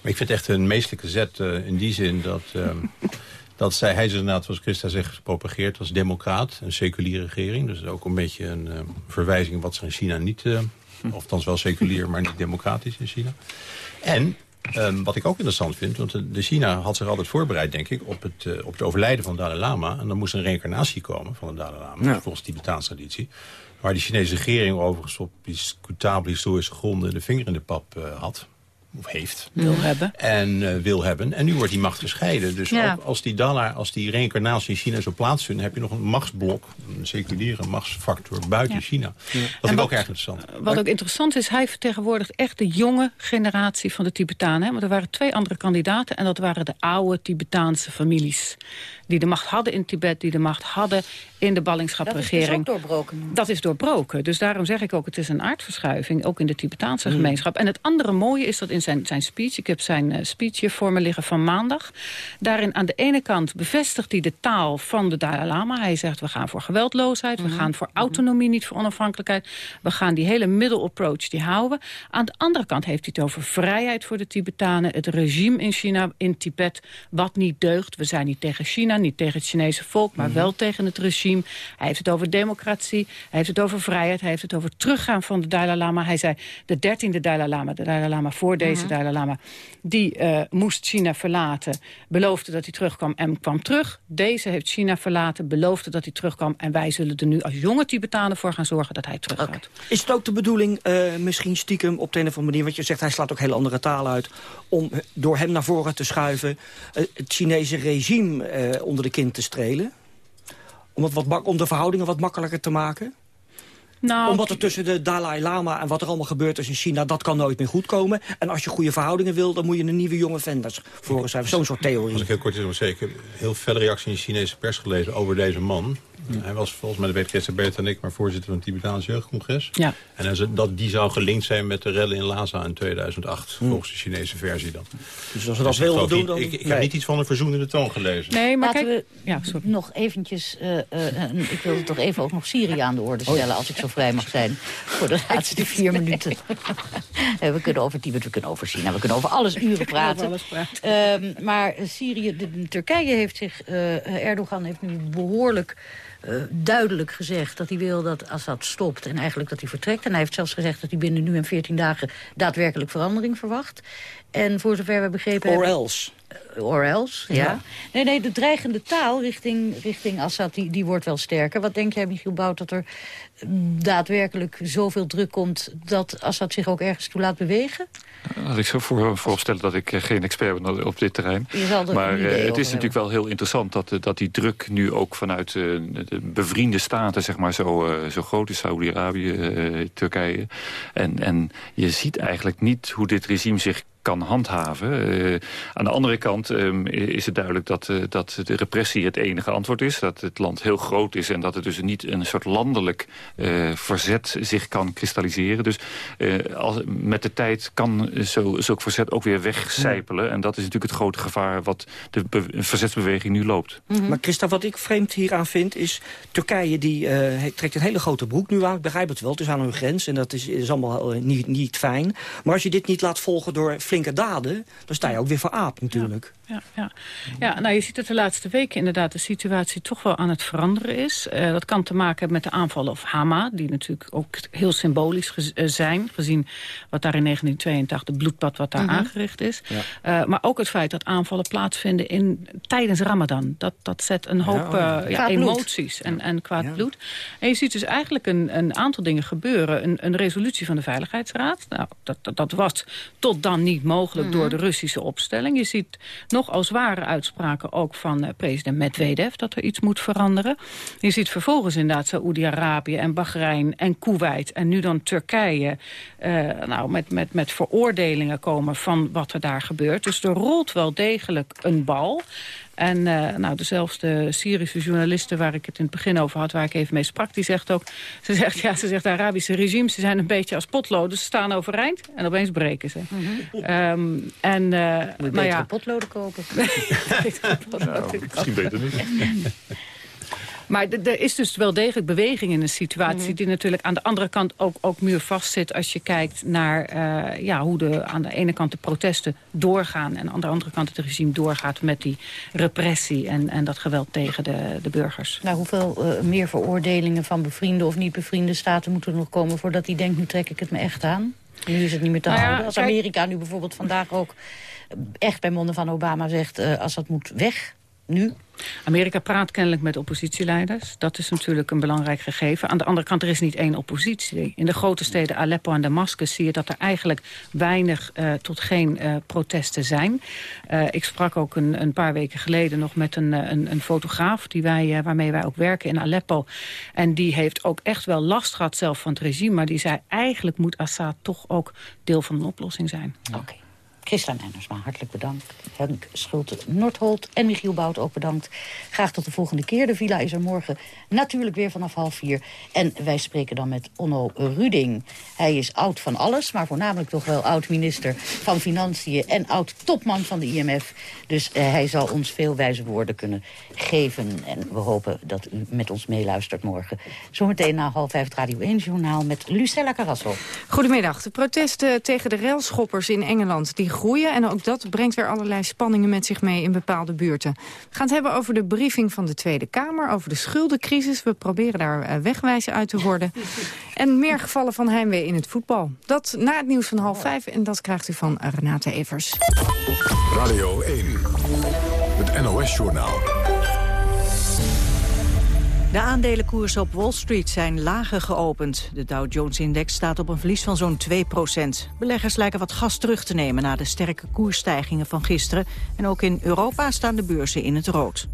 Maar ik vind het echt een meestelijke zet uh, in die zin dat... Um, dat zij, hij is inderdaad, zoals Christa zegt, gepropageerd als democraat. Een seculiere regering. Dus ook een beetje een uh, verwijzing wat ze in China niet... Uh, of althans wel seculier, maar niet democratisch in China. En Um, wat ik ook interessant vind, want de China had zich altijd voorbereid, denk ik, op het, uh, op het overlijden van Dalai Lama. En dan moest een reïncarnatie komen van de Dalai Lama, ja. volgens de Tibetaanse traditie. Waar de Chinese regering overigens op discutabele historische gronden de vinger in de pap uh, had heeft. Wil hebben. En uh, wil hebben. En nu wordt die macht gescheiden. Dus ja. ook als die dollar, als die reïncarnatie in China zo plaatsvindt... heb je nog een machtsblok, een seculiere machtsfactor buiten ja. China. Ja. Dat vind ik ook erg interessant. Wat ook interessant is, hij vertegenwoordigt echt de jonge generatie van de Tibetanen. Want er waren twee andere kandidaten en dat waren de oude Tibetaanse families. Die de macht hadden in Tibet... die de macht hadden in de ballingschapregering. Dat is dus ook doorbroken. Dat is doorbroken. Dus daarom zeg ik ook, het is een aardverschuiving... ook in de Tibetaanse gemeenschap. En het andere mooie is dat in zijn, zijn speech... ik heb zijn uh, speech hier voor me liggen van maandag... daarin aan de ene kant bevestigt hij de taal van de Dalai Lama. Hij zegt, we gaan voor geweldloosheid... we gaan voor autonomie, niet voor onafhankelijkheid. We gaan die hele middle approach, die houden. Aan de andere kant heeft hij het over vrijheid voor de Tibetanen... het regime in China, in Tibet, wat niet deugt. We zijn niet tegen China, niet tegen het Chinese volk... maar wel tegen het regime. Hij heeft het over democratie, hij heeft het over vrijheid... hij heeft het over teruggaan van de Dalai Lama. Hij zei, de dertiende Dalai Lama, de Dalai Lama voor deze Dalai Lama... die uh, moest China verlaten, beloofde dat hij terugkwam en kwam terug. Deze heeft China verlaten, beloofde dat hij terugkwam... en wij zullen er nu als jonge Tibetanen voor gaan zorgen dat hij teruggaat. Okay. Is het ook de bedoeling, uh, misschien stiekem op de een of andere manier... want je zegt, hij slaat ook hele andere talen uit... om door hem naar voren te schuiven... Uh, het Chinese regime onder de kin te strelen? Om, het wat om de verhoudingen wat makkelijker te maken? Nou, Omdat er tussen de Dalai Lama en wat er allemaal gebeurt is in China... dat kan nooit meer goed komen. En als je goede verhoudingen wil, dan moet je een nieuwe jonge vendors voor schrijven. Zo'n soort theorie. Als ik heel kort is, zeker heel felle reactie in de Chinese pers gelezen over deze man. Ja. Hij was volgens mij, de weet Bert en ik, maar voorzitter van het Tibetaans Jeugdcongres. Ja. En hij, dat die zou gelinkt zijn met de rellen in Lhasa in 2008, hm. volgens de Chinese versie dan. Dus als we dat wilden doen, dan... Ik, ik nee. heb niet iets van een verzoenende toon gelezen. Nee, maar Laten kijk... we ja, sorry. nog eventjes... Uh, uh, ik wilde toch even ook nog Syrië aan de orde stellen, oh. als ik zo vrij mag zijn. Voor de laatste vier minuten. we kunnen over Tibet, we kunnen over China, we kunnen over alles uren praten. Alles praten. Uh, maar Syrië, de, de, Turkije heeft zich... Erdogan heeft nu behoorlijk... Uh, duidelijk gezegd dat hij wil dat Assad stopt... en eigenlijk dat hij vertrekt. En hij heeft zelfs gezegd dat hij binnen nu en 14 dagen... daadwerkelijk verandering verwacht. En voor zover we begrepen Or hebben... else. Or else, ja. ja. Nee, nee, de dreigende taal richting, richting Assad, die, die wordt wel sterker. Wat denk jij, Michiel Bout, dat er daadwerkelijk zoveel druk komt... dat Assad zich ook ergens toe laat bewegen? Laat ik zo voor, vooropstellen dat ik geen expert ben op dit terrein. Maar uh, het is natuurlijk wel heel interessant dat, dat die druk nu ook vanuit uh, de bevriende staten zeg maar, zo, uh, zo groot is. Saudi-Arabië, Turkije. En, en je ziet eigenlijk niet hoe dit regime zich kan handhaven. Uh, aan de andere kant um, is het duidelijk dat, uh, dat de repressie het enige antwoord is. Dat het land heel groot is en dat het dus niet een soort landelijk uh, verzet zich kan kristalliseren. Dus als, met de tijd kan zo, zulk verzet ook weer wegcijpelen. Ja. En dat is natuurlijk het grote gevaar wat de verzetsbeweging nu loopt. Mm -hmm. Maar Christa, wat ik vreemd hieraan vind is... Turkije die trekt een hele grote broek nu aan. Ik begrijp het wel, het is aan hun grens en dat is, is allemaal niet, niet fijn. Maar als je dit niet laat volgen door flinke daden... dan sta je ook weer voor aap natuurlijk. Ja, ja. ja, nou je ziet dat de laatste weken inderdaad de situatie toch wel aan het veranderen is. Uh, dat kan te maken hebben met de aanvallen op Hama, die natuurlijk ook heel symbolisch gez uh, zijn, gezien wat daar in 1982, het bloedbad wat daar mm -hmm. aangericht is. Ja. Uh, maar ook het feit dat aanvallen plaatsvinden in, tijdens Ramadan. Dat, dat zet een hoop ja, ja, emoties en, en kwaad bloed. En je ziet dus eigenlijk een, een aantal dingen gebeuren. Een, een resolutie van de Veiligheidsraad, nou, dat, dat, dat was tot dan niet mogelijk mm -hmm. door de Russische opstelling. Je ziet nogal zware uitspraken ook van uh, president Medvedev... dat er iets moet veranderen. Je ziet vervolgens inderdaad Saoedi-Arabië en Bahrein en Kuwait... en nu dan Turkije uh, nou, met, met, met veroordelingen komen van wat er daar gebeurt. Dus er rolt wel degelijk een bal... En uh, nou, dezelfde Syrische journaliste waar ik het in het begin over had... waar ik even mee sprak, die zegt ook... ze zegt, ja, ze zegt de Arabische regimes ze zijn een beetje als potloden. Ze staan overeind en opeens breken ze. Mm -hmm. um, en, uh, Moet je nou ja. potloden kopen? nou, misschien beter niet. Maar er is dus wel degelijk beweging in een situatie... Mm -hmm. die natuurlijk aan de andere kant ook, ook muurvast zit... als je kijkt naar uh, ja, hoe de, aan de ene kant de protesten doorgaan... en aan de andere kant het regime doorgaat met die repressie... en, en dat geweld tegen de, de burgers. Nou, hoeveel uh, meer veroordelingen van bevriende of niet bevriende staten... moeten er nog komen voordat hij denkt... nu trek ik het me echt aan? Nu is het niet meer te nou houden. Als Amerika nu bijvoorbeeld vandaag ook echt bij monden van Obama zegt... Uh, als dat moet weg, nu... Amerika praat kennelijk met oppositieleiders. Dat is natuurlijk een belangrijk gegeven. Aan de andere kant, er is niet één oppositie. In de grote steden Aleppo en Damascus zie je dat er eigenlijk weinig uh, tot geen uh, protesten zijn. Uh, ik sprak ook een, een, paar weken geleden nog met een, een, een fotograaf die wij, waarmee wij ook werken in Aleppo. En die heeft ook echt wel last gehad zelf van het regime. Maar die zei eigenlijk moet Assad toch ook deel van een oplossing zijn. Oké. Okay. Christa Meinersma, hartelijk bedankt. Henk Schulte Noordholt en Michiel Bout ook bedankt. Graag tot de volgende keer. De villa is er morgen natuurlijk weer vanaf half vier. En wij spreken dan met Onno Ruding. Hij is oud van alles, maar voornamelijk toch wel oud-minister van Financiën... en oud-topman van de IMF. Dus eh, hij zal ons veel wijze woorden kunnen geven. En we hopen dat u met ons meeluistert morgen. Zometeen na half vijf Radio 1-journaal met Lucella Carrasso. Goedemiddag. De protesten tegen de railschoppers in Engeland die groeien. En ook dat brengt weer allerlei spanningen met zich mee in bepaalde buurten. We gaan het hebben over de briefing van de Tweede Kamer, over de schuldencrisis. We proberen daar eh, wegwijzen uit te worden. En meer gevallen van heimwee in het voetbal. Dat na het nieuws van half vijf en dat krijgt u van Renate Evers. Radio 1, het NOS-journaal. De aandelenkoersen op Wall Street zijn lager geopend. De Dow Jones-index staat op een verlies van zo'n 2% Beleggers lijken wat gas terug te nemen na de sterke koersstijgingen van gisteren. En ook in Europa staan de beurzen in het rood.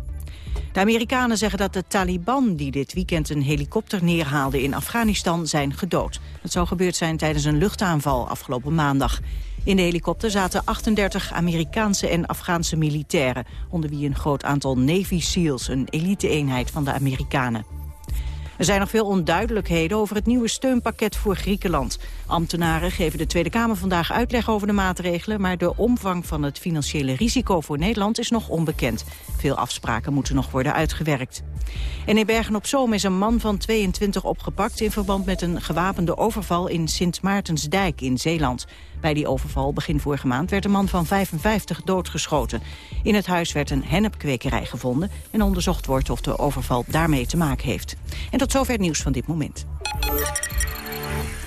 De Amerikanen zeggen dat de Taliban die dit weekend een helikopter neerhaalde in Afghanistan zijn gedood. Dat zou gebeurd zijn tijdens een luchtaanval afgelopen maandag. In de helikopter zaten 38 Amerikaanse en Afghaanse militairen... onder wie een groot aantal Navy SEALs, een elite-eenheid van de Amerikanen. Er zijn nog veel onduidelijkheden over het nieuwe steunpakket voor Griekenland. Ambtenaren geven de Tweede Kamer vandaag uitleg over de maatregelen... maar de omvang van het financiële risico voor Nederland is nog onbekend. Veel afspraken moeten nog worden uitgewerkt. En in Bergen-op-Zoom is een man van 22 opgepakt... in verband met een gewapende overval in Sint Maartensdijk in Zeeland. Bij die overval begin vorige maand werd een man van 55 doodgeschoten. In het huis werd een hennepkwekerij gevonden... en onderzocht wordt of de overval daarmee te maken heeft. En tot zover het nieuws van dit moment.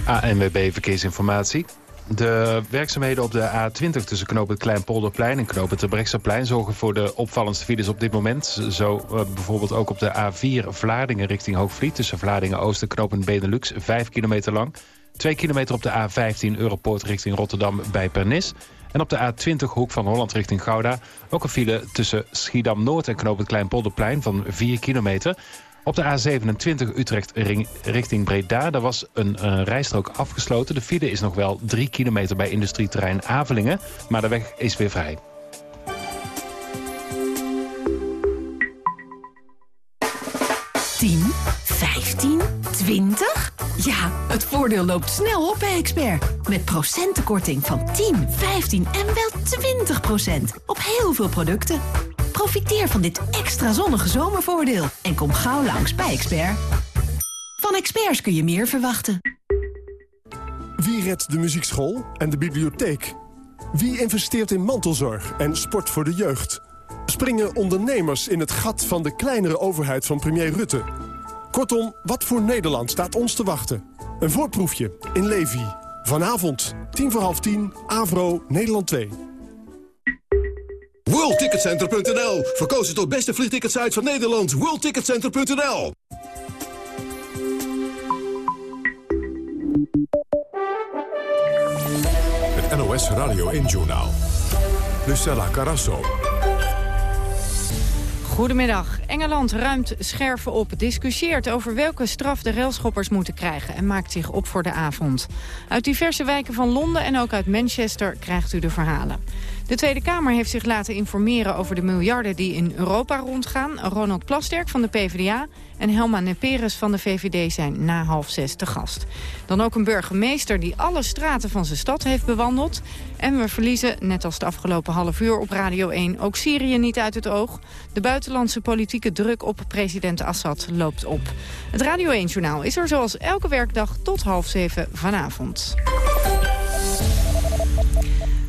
ANWB Verkeersinformatie. De werkzaamheden op de A20 tussen knoop het Kleinpolderplein en knoop het Terbrechtseplein... zorgen voor de opvallendste files op dit moment. Zo uh, bijvoorbeeld ook op de A4 Vlaardingen richting Hoogvliet... tussen Vlaardingen Oost en knoop Benelux, 5 kilometer lang. 2 kilometer op de A15 Europoort richting Rotterdam bij Pernis. En op de A20 Hoek van Holland richting Gouda... ook een file tussen Schiedam-Noord en knoop het Kleinpolderplein van 4 kilometer... Op de A27 Utrecht richting Breda, daar was een uh, rijstrook afgesloten. De file is nog wel 3 kilometer bij industrieterrein Avelingen, maar de weg is weer vrij. Tien, 15, 20? Ja, het voordeel loopt snel op bij Expert. Met procentenkorting van 10, 15 en wel 20 procent op heel veel producten. Profiteer van dit extra zonnige zomervoordeel en kom gauw langs bij Expert. Van experts kun je meer verwachten. Wie redt de muziekschool en de bibliotheek? Wie investeert in mantelzorg en sport voor de jeugd? Springen ondernemers in het gat van de kleinere overheid van premier Rutte? Kortom, wat voor Nederland staat ons te wachten? Een voorproefje in Levi. Vanavond, tien voor half tien, Avro, Nederland 2. WorldTicketCenter.nl. Verkozen tot beste vliegticketsite van Nederland. WorldTicketCenter.nl. Het NOS Radio 1-journaal. Lucella Carasso. Goedemiddag. Engeland ruimt scherven op, discussieert over welke straf de railschoppers moeten krijgen... en maakt zich op voor de avond. Uit diverse wijken van Londen en ook uit Manchester krijgt u de verhalen. De Tweede Kamer heeft zich laten informeren over de miljarden die in Europa rondgaan. Ronald Plasterk van de PvdA en Helma Neperes van de VVD zijn na half zes te gast. Dan ook een burgemeester die alle straten van zijn stad heeft bewandeld. En we verliezen, net als de afgelopen half uur op Radio 1, ook Syrië niet uit het oog. De buitenlandse politieke druk op president Assad loopt op. Het Radio 1-journaal is er zoals elke werkdag tot half zeven vanavond.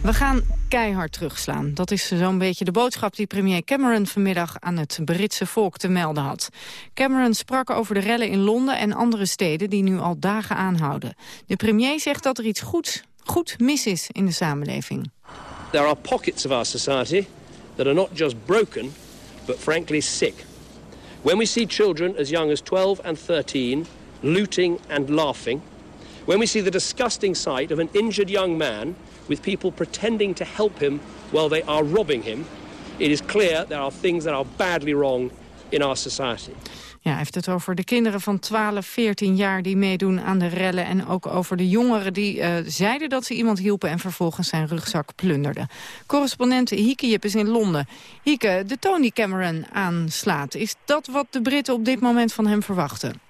We gaan keihard terugslaan. Dat is zo'n beetje de boodschap die premier Cameron vanmiddag aan het Britse volk te melden had. Cameron sprak over de rellen in Londen en andere steden die nu al dagen aanhouden. De premier zegt dat er iets goed, goed mis is in de samenleving. There are pockets of our society that are not just broken, but frankly sick. When we see children as young as 12 and 13 looting and laughing, when we see the disgusting sight of an injured young man with people pretending to help him while they are robbing him, it is clear there are things that are badly wrong in our society. Ja, hij heeft het over de kinderen van 12, 14 jaar die meedoen aan de rellen... en ook over de jongeren die uh, zeiden dat ze iemand hielpen... en vervolgens zijn rugzak plunderden. Correspondent Hieke Jip is in Londen. Hieke, de Tony Cameron aanslaat. Is dat wat de Britten op dit moment van hem verwachten?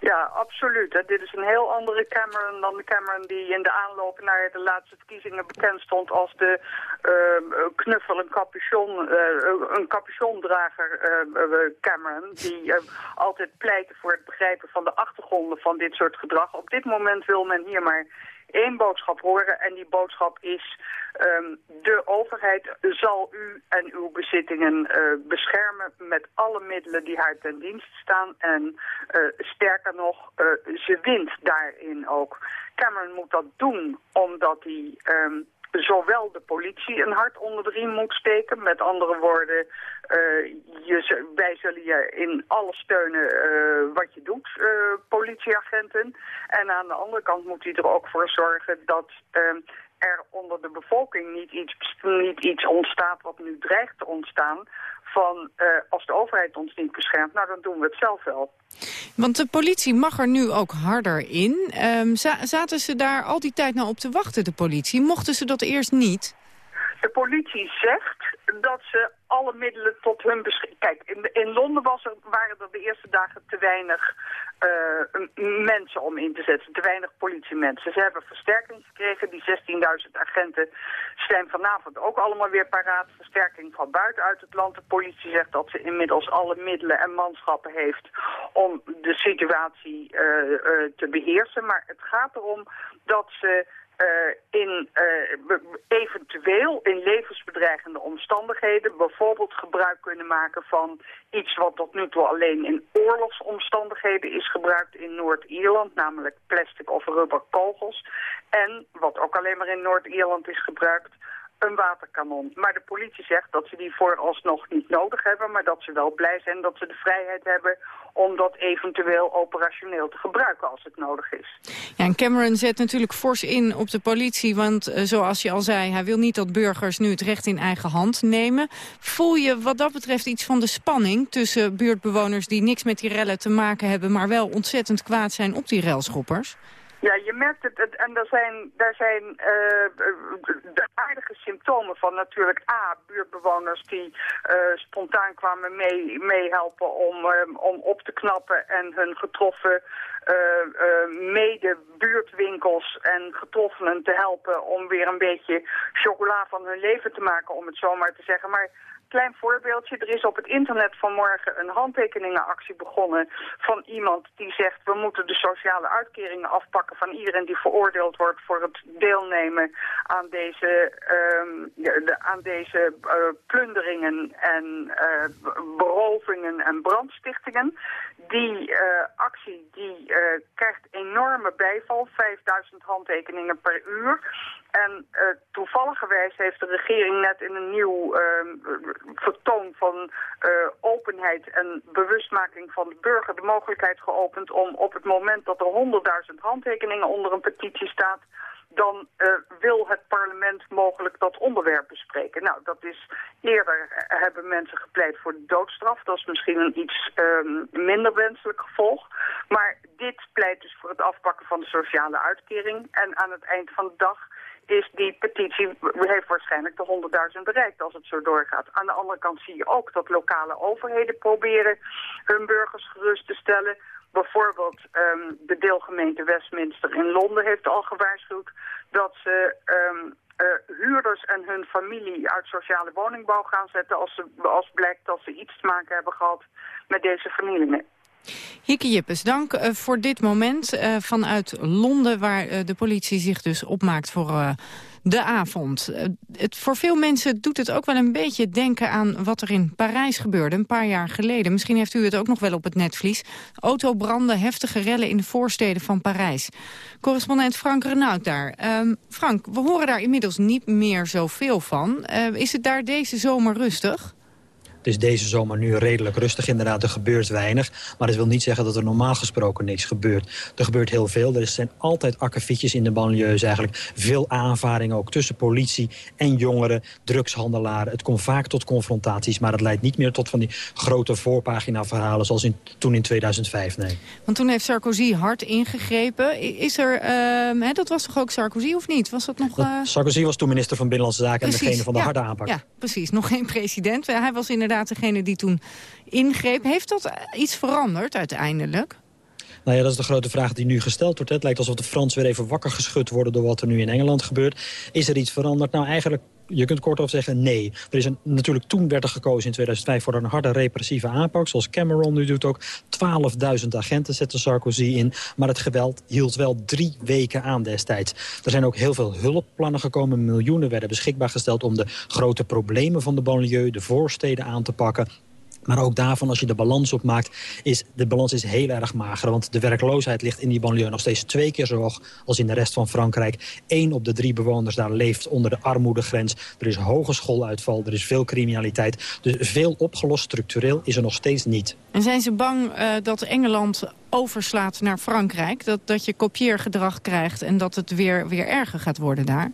Ja, absoluut. Dit is een heel andere Cameron dan de Cameron die in de aanloop naar de laatste verkiezingen bekend stond als de uh, knuffel, een capuchon, uh, een capuchondrager uh, Cameron. Die altijd pleitte voor het begrijpen van de achtergronden van dit soort gedrag. Op dit moment wil men hier maar één boodschap horen en die boodschap is... Um, de overheid zal u en uw bezittingen uh, beschermen met alle middelen die haar ten dienst staan. En uh, sterker nog, uh, ze wint daarin ook. Cameron moet dat doen omdat hij... Um, zowel de politie een hart onder de riem moet steken. Met andere woorden, uh, je, wij zullen je in alles steunen uh, wat je doet, uh, politieagenten. En aan de andere kant moet hij er ook voor zorgen dat er onder de bevolking niet iets, niet iets ontstaat wat nu dreigt te ontstaan van uh, als de overheid ons niet beschermt, nou dan doen we het zelf wel. Want de politie mag er nu ook harder in. Um, zaten ze daar al die tijd nou op te wachten, de politie? Mochten ze dat eerst niet? De politie zegt dat ze alle middelen tot hun beschikking... Kijk, in, in Londen was er, waren er de eerste dagen te weinig uh, mensen om in te zetten. Te weinig politiemensen. Ze hebben versterking gekregen. Die 16.000 agenten zijn vanavond ook allemaal weer paraat. Versterking van buiten uit het land. De politie zegt dat ze inmiddels alle middelen en manschappen heeft om de situatie uh, uh, te beheersen. Maar het gaat erom dat ze uh, in uh, eventueel in levensbedreigende omstandigheden bijvoorbeeld gebruik kunnen maken van iets wat tot nu toe alleen in oorlogsomstandigheden is gebruikt in Noord-Ierland, namelijk plastic of rubber kogels. En wat ook alleen maar in Noord-Ierland is gebruikt, een waterkanon. Maar de politie zegt dat ze die vooralsnog niet nodig hebben... maar dat ze wel blij zijn dat ze de vrijheid hebben... om dat eventueel operationeel te gebruiken als het nodig is. Ja, en Cameron zet natuurlijk fors in op de politie... want uh, zoals je al zei, hij wil niet dat burgers nu het recht in eigen hand nemen. Voel je wat dat betreft iets van de spanning... tussen buurtbewoners die niks met die rellen te maken hebben... maar wel ontzettend kwaad zijn op die relschoppers? Ja, je merkt het, het en er zijn, daar zijn uh, de aardige symptomen van natuurlijk A, buurtbewoners die uh, spontaan kwamen mee, meehelpen om, um, om op te knappen en hun getroffen uh, mede buurtwinkels en getroffenen te helpen om weer een beetje chocola van hun leven te maken, om het zo maar te zeggen. Maar klein voorbeeldje. Er is op het internet vanmorgen een handtekeningenactie begonnen van iemand die zegt... we moeten de sociale uitkeringen afpakken van iedereen die veroordeeld wordt... voor het deelnemen aan deze, de, aan deze uh, plunderingen en uh, berovingen en brandstichtingen. Die uh, actie die krijgt enorme bijval, 5000 handtekeningen per uur... En uh, toevalligerwijs heeft de regering net in een nieuw uh, vertoon van uh, openheid en bewustmaking van de burger de mogelijkheid geopend om op het moment dat er 100.000 handtekeningen onder een petitie staat, dan uh, wil het parlement mogelijk dat onderwerp bespreken. Nou, dat is eerder hebben mensen gepleit voor de doodstraf. Dat is misschien een iets um, minder wenselijk gevolg. Maar dit pleit dus voor het afpakken van de sociale uitkering. En aan het eind van de dag is die petitie heeft waarschijnlijk de 100.000 bereikt als het zo doorgaat. Aan de andere kant zie je ook dat lokale overheden proberen hun burgers gerust te stellen. Bijvoorbeeld um, de deelgemeente Westminster in Londen heeft al gewaarschuwd dat ze um, uh, huurders en hun familie uit sociale woningbouw gaan zetten als, ze, als blijkt dat ze iets te maken hebben gehad met deze vernielingen. Hieke Jippes, dank uh, voor dit moment uh, vanuit Londen... waar uh, de politie zich dus opmaakt voor de avond. Het, voor veel mensen doet het ook wel een beetje denken aan wat er in Parijs gebeurde... een paar jaar geleden. Misschien heeft u het ook nog wel op het netvlies. Autobranden, heftige rellen in de voorsteden van Parijs. Correspondent Frank Renaud daar. Um, Frank, we horen daar inmiddels niet meer zoveel van. is het daar deze zomer rustig? Het is deze zomer nu redelijk rustig inderdaad. Er gebeurt weinig. Maar dat wil niet zeggen dat er normaal gesproken niks gebeurt. Er gebeurt heel veel. Er zijn altijd akkefietjes in de banlieues eigenlijk. Veel aanvaringen ook tussen politie en jongeren, drugshandelaren. Het komt vaak tot confrontaties. Maar het leidt niet meer tot van die grote voorpagina verhalen zoals in, toen in 2005. Nee. Want toen heeft Sarkozy hard ingegrepen. Is er, uh, hè, dat was toch ook Sarkozy of niet? Was dat nog... Uh... Sarkozy was toen minister van Binnenlandse Zaken en degene van de harde aanpak. Ja, precies. Nog geen president. Hij was inderdaad degene die toen ingreep. Heeft dat iets veranderd uiteindelijk? Nou ja, dat is de grote vraag die nu gesteld wordt. Het lijkt alsof de Frans weer even wakker geschud worden... door wat er nu in Engeland gebeurt. Is er iets veranderd? Nou, eigenlijk je kunt kortaf zeggen nee. Er is een, natuurlijk toen werd er gekozen in 2005 voor een harde repressieve aanpak. Zoals Cameron nu doet ook. 12.000 agenten zette Sarkozy in. Maar het geweld hield wel drie weken aan destijds. Er zijn ook heel veel hulpplannen gekomen. Miljoenen werden beschikbaar gesteld om de grote problemen van de banlieue, de voorsteden aan te pakken. Maar ook daarvan, als je de balans opmaakt, is de balans is heel erg mager. Want de werkloosheid ligt in die banlieue nog steeds twee keer zo hoog als in de rest van Frankrijk. Eén op de drie bewoners daar leeft onder de armoedegrens. Er is hoge schooluitval, er is veel criminaliteit. Dus veel opgelost structureel is er nog steeds niet. En zijn ze bang uh, dat Engeland overslaat naar Frankrijk? Dat, dat je kopieergedrag krijgt en dat het weer, weer erger gaat worden daar?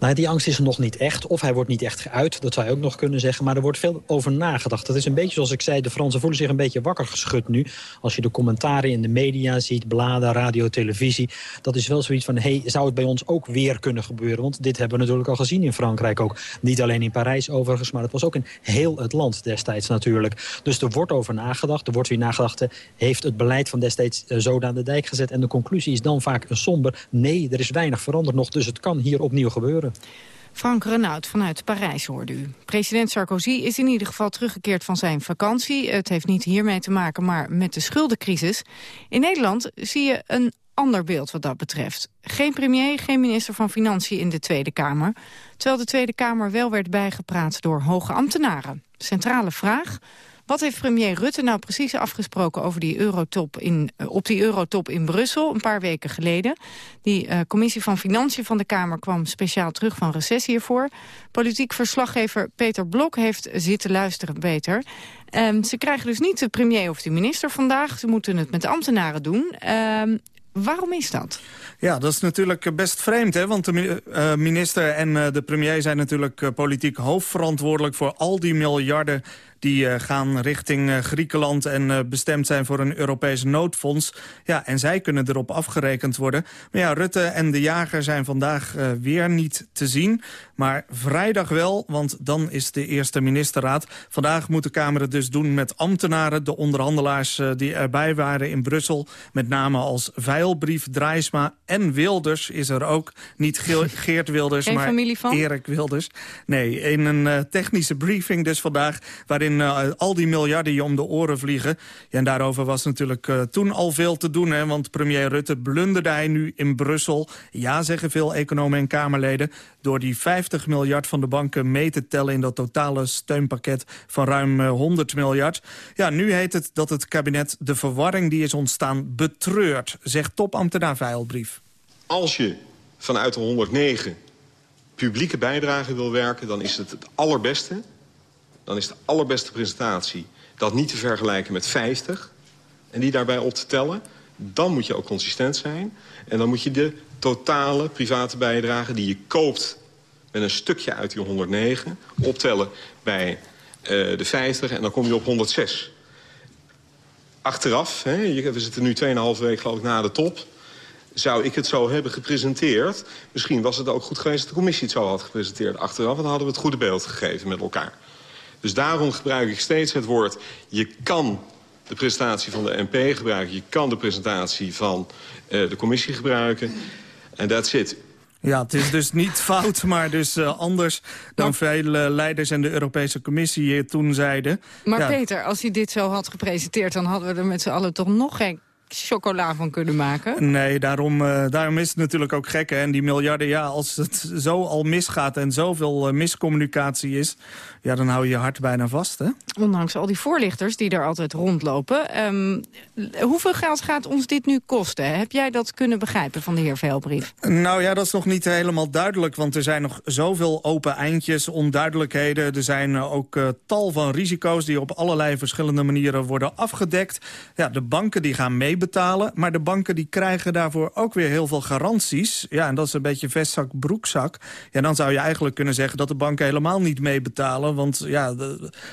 Nou, die angst is er nog niet echt. Of hij wordt niet echt geuit, dat zou je ook nog kunnen zeggen. Maar er wordt veel over nagedacht. Dat is een beetje zoals ik zei, de Fransen voelen zich een beetje wakker geschud nu. Als je de commentaren in de media ziet, bladen, radio, televisie. Dat is wel zoiets van, hey, zou het bij ons ook weer kunnen gebeuren? Want dit hebben we natuurlijk al gezien in Frankrijk ook. Niet alleen in Parijs overigens, maar het was ook in heel het land destijds natuurlijk. Dus er wordt over nagedacht. Er wordt weer nagedacht, heeft het beleid van destijds uh, zo aan de dijk gezet. En de conclusie is dan vaak een somber. Nee, er is weinig veranderd nog, dus het kan hier opnieuw gebeuren. Frank Renaud vanuit Parijs hoorde u. President Sarkozy is in ieder geval teruggekeerd van zijn vakantie. Het heeft niet hiermee te maken, maar met de schuldencrisis. In Nederland zie je een ander beeld wat dat betreft. Geen premier, geen minister van Financiën in de Tweede Kamer. Terwijl de Tweede Kamer wel werd bijgepraat door hoge ambtenaren. Centrale vraag, wat heeft premier Rutte nou precies afgesproken over die eurotop in, eh, op die eurotop in Brussel een paar weken geleden? Die uh, commissie van Financiën van de Kamer kwam speciaal terug van recess hiervoor. Politiek verslaggever Peter Blok heeft zitten luisteren beter. Um, ze krijgen dus niet de premier of de minister vandaag. Ze moeten het met de ambtenaren doen. Um, Waarom is dat? Ja, dat is natuurlijk best vreemd, hè? want de minister en de premier zijn natuurlijk politiek hoofdverantwoordelijk voor al die miljarden die uh, gaan richting uh, Griekenland en uh, bestemd zijn voor een Europees noodfonds. Ja, en zij kunnen erop afgerekend worden. Maar ja, Rutte en de jager zijn vandaag weer niet te zien. Maar vrijdag wel, want dan is de eerste ministerraad. Vandaag moet de Kamer het dus doen met ambtenaren. De onderhandelaars die erbij waren in Brussel. Met name als Veilbrief, Drijsma en Wilders is er ook. Niet Ge Geert Wilders, Geen maar? Erik Wilders. Nee, in een technische briefing dus vandaag... waarin uh, al die miljarden je om de oren vliegen. Ja, en daarover was natuurlijk uh, toen al veel te doen. Hè, want premier Rutte blunderde hij nu in Brussel. Ja, zeggen veel economen en Kamerleden. Door die 50 miljard van de banken mee te tellen... in dat totale steunpakket van ruim uh, 100 miljard. Ja, nu heet het dat het kabinet de verwarring die is ontstaan betreurt. Zegt topambtenaar Veilbrief. Als je vanuit de 109 publieke bijdrage wil werken... dan is het het allerbeste dan is de allerbeste presentatie dat niet te vergelijken met 50... en die daarbij op te tellen. Dan moet je ook consistent zijn. En dan moet je de totale private bijdrage die je koopt... met een stukje uit die 109 optellen bij uh, de 50 en dan kom je op 106. Achteraf, hè, we zitten nu 2,5 week geloof ik na de top zou ik het zo hebben gepresenteerd... misschien was het ook goed geweest dat de commissie het zo had gepresenteerd achteraf... dan hadden we het goede beeld gegeven met elkaar. Dus daarom gebruik ik steeds het woord... je kan de presentatie van de MP gebruiken... je kan de presentatie van uh, de commissie gebruiken. En that's it. Ja, het is dus niet fout, maar dus uh, anders dan maar... vele leiders en de Europese Commissie hier toen zeiden. Maar ja. Peter, als hij dit zo had gepresenteerd... dan hadden we er met z'n allen toch nog geen chocola van kunnen maken. Nee, daarom, uh, daarom is het natuurlijk ook gek. Hè? En die miljarden, ja, als het zo al misgaat en zoveel uh, miscommunicatie is... ja, dan hou je je hart bijna vast, hè? Ondanks al die voorlichters die er altijd rondlopen. Um, hoeveel geld gaat ons dit nu kosten? Heb jij dat kunnen begrijpen van de heer Veilbrief? Nou ja, dat is nog niet helemaal duidelijk. Want er zijn nog zoveel open eindjes, onduidelijkheden. Er zijn ook uh, tal van risico's die op allerlei verschillende manieren worden afgedekt. Ja, de banken die gaan meebetalen. Maar de banken die krijgen daarvoor ook weer heel veel garanties. Ja, en dat is een beetje vestzak, broekzak. Ja, dan zou je eigenlijk kunnen zeggen dat de banken helemaal niet meebetalen. Want ja,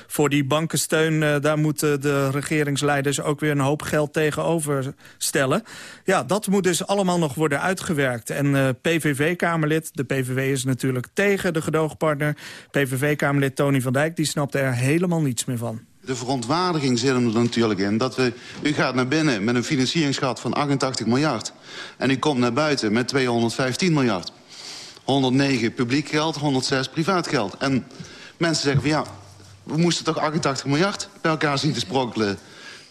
voor die bankensteun, uh, daar moeten de regeringsleiders ook weer een hoop geld tegenover stellen. Ja, dat moet dus allemaal nog worden uitgewerkt. En uh, PVV-Kamerlid, de PVV is natuurlijk tegen de gedoogpartner. PVV-Kamerlid Tony van Dijk, die snapte er helemaal niets meer van. De verontwaardiging zit hem er natuurlijk in. Dat we, u gaat naar binnen met een financieringsschat van 88 miljard. En u komt naar buiten met 215 miljard. 109 publiek geld, 106 privaat geld. En mensen zeggen van ja, we moesten toch 88 miljard bij elkaar zien te sprokkelen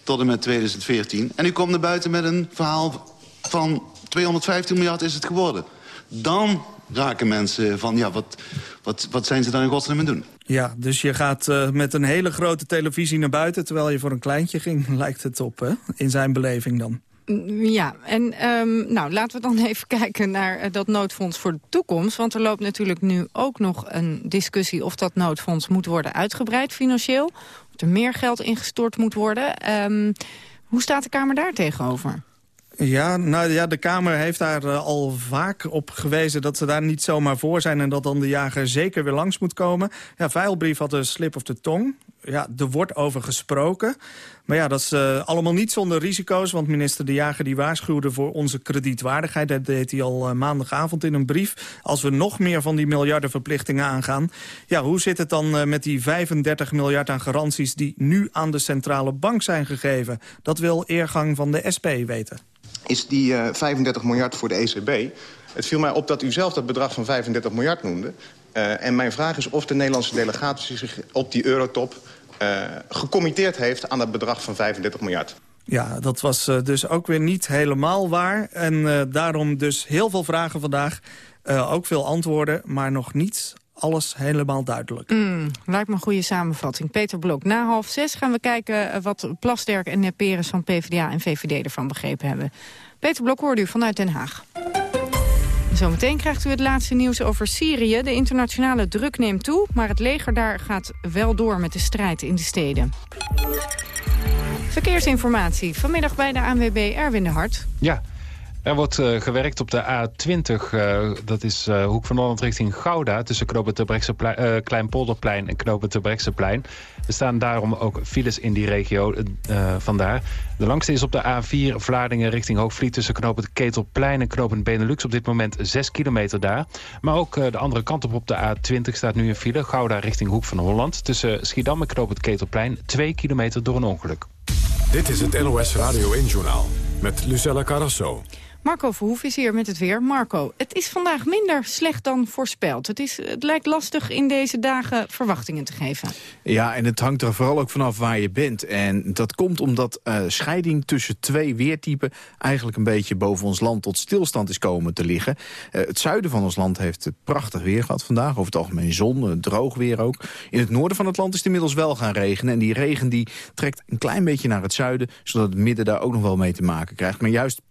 tot en met 2014. En u komt naar buiten met een verhaal van 215 miljard is het geworden. Dan raken mensen van, ja, wat, wat, wat zijn ze dan in godsnaam aan doen? Ja, dus je gaat uh, met een hele grote televisie naar buiten... terwijl je voor een kleintje ging, lijkt het op, hè? In zijn beleving dan. Ja, en um, nou, laten we dan even kijken naar uh, dat noodfonds voor de toekomst. Want er loopt natuurlijk nu ook nog een discussie... of dat noodfonds moet worden uitgebreid financieel. Of er meer geld ingestort moet worden. Um, hoe staat de Kamer daar tegenover? Ja, nou ja, de Kamer heeft daar uh, al vaak op gewezen dat ze daar niet zomaar voor zijn... en dat dan de jager zeker weer langs moet komen. Ja, Veilbrief had een slip of de tong. Ja, er wordt over gesproken. Maar ja, dat is uh, allemaal niet zonder risico's... want minister De Jager die waarschuwde voor onze kredietwaardigheid. Dat deed hij al uh, maandagavond in een brief. Als we nog meer van die miljardenverplichtingen aangaan... ja, hoe zit het dan met die 35 miljard aan garanties... die nu aan de centrale bank zijn gegeven? Dat wil eergang van de SP weten is die uh, 35 miljard voor de ECB. Het viel mij op dat u zelf dat bedrag van 35 miljard noemde. Uh, en mijn vraag is of de Nederlandse delegatie zich op die eurotop... Uh, gecommitteerd heeft aan dat bedrag van 35 miljard. Ja, dat was dus ook weer niet helemaal waar. En daarom dus heel veel vragen vandaag. Ook veel antwoorden, maar nog niet alles helemaal duidelijk. Mm, lijkt me een goede samenvatting. Peter Blok, na half zes gaan we kijken wat Plasterk en Neperes van PvdA en VVD ervan begrepen hebben. Peter Blok hoorde u vanuit Den Haag. Zometeen krijgt u het laatste nieuws over Syrië. De internationale druk neemt toe, maar het leger daar gaat wel door met de strijd in de steden. Verkeersinformatie. Vanmiddag bij de ANWB Erwin de Hart. Ja, er wordt uh, gewerkt op de A20, uh, dat is uh, Hoek van Holland richting Gouda... tussen uh, Kleinpolderplein en knooppunt Terbrechtseplein. Er staan daarom ook files in die regio vandaar. De langste is op de A4 Vlaardingen richting Hoogvliet... tussen knooppunt Ketelplein en knooppunt Benelux. Op dit moment 6 kilometer daar. Maar ook de andere kant op op de A20 staat nu een file. Gouda richting Hoek van Holland. Tussen Schiedam en knooppunt Ketelplein 2 kilometer door een ongeluk. Dit is het NOS Radio 1-journaal met Lucella Carrasso. Marco Verhoef is hier met het weer. Marco, het is vandaag minder slecht dan voorspeld. Het, is, het lijkt lastig in deze dagen verwachtingen te geven. Ja, en het hangt er vooral ook vanaf waar je bent. En dat komt omdat uh, scheiding tussen twee weertypen... eigenlijk een beetje boven ons land tot stilstand is komen te liggen. Uh, het zuiden van ons land heeft prachtig weer gehad vandaag. Over het algemeen zon, droog weer ook. In het noorden van het land is het inmiddels wel gaan regenen. En die regen die trekt een klein beetje naar het zuiden... zodat het midden daar ook nog wel mee te maken krijgt. Maar juist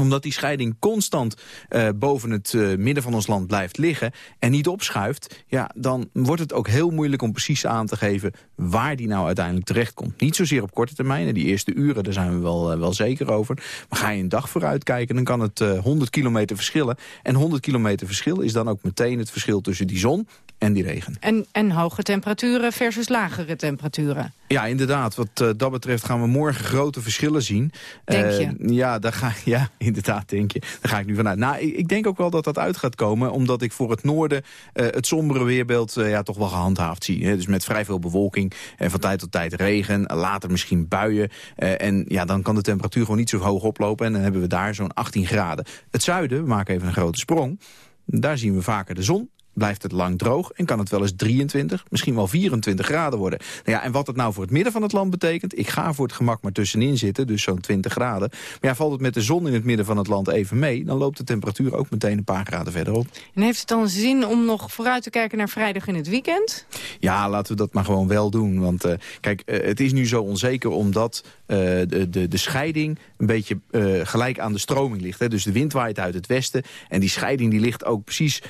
omdat die scheiding constant uh, boven het uh, midden van ons land blijft liggen... en niet opschuift, ja, dan wordt het ook heel moeilijk om precies aan te geven... waar die nou uiteindelijk terechtkomt. Niet zozeer op korte termijn, die eerste uren, daar zijn we wel, uh, wel zeker over. Maar ga je een dag vooruit kijken, dan kan het 100 kilometer verschillen. En 100 kilometer verschil is dan ook meteen het verschil tussen die zon en die regen. En, en hoge temperaturen versus lagere temperaturen. Ja, inderdaad. Wat uh, dat betreft gaan we morgen grote verschillen zien. Denk je? Uh, ja, daar ga, ja, inderdaad, denk je. Daar ga ik nu vanuit. Nou, ik, ik, denk ook wel dat dat uit gaat komen. Omdat ik voor het noorden uh, het sombere weerbeeld ja, toch wel gehandhaafd zie. Hè. Dus met vrij veel bewolking. en van tijd tot tijd regen. later misschien buien. en ja, dan kan de temperatuur gewoon niet zo hoog oplopen. En dan hebben we daar zo'n 18 graden. Het zuiden, we maken even een grote sprong. Daar zien we vaker de zon blijft het lang droog en kan het wel eens 23, misschien wel 24 graden worden. Nou ja, en wat het nou voor het midden van het land betekent... ik ga voor het gemak maar tussenin zitten, dus zo'n 20 graden. Maar ja, valt het met de zon in het midden van het land even mee... dan loopt de temperatuur ook meteen een paar graden verder op. En heeft het dan zin om nog vooruit te kijken naar vrijdag in het weekend? Ja, laten we dat maar gewoon wel doen. Want uh, kijk, uh, het is nu zo onzeker omdat uh, de, de, de scheiding een beetje gelijk aan de stroming ligt. Hè. Dus de wind waait uit het westen en die scheiding die ligt ook precies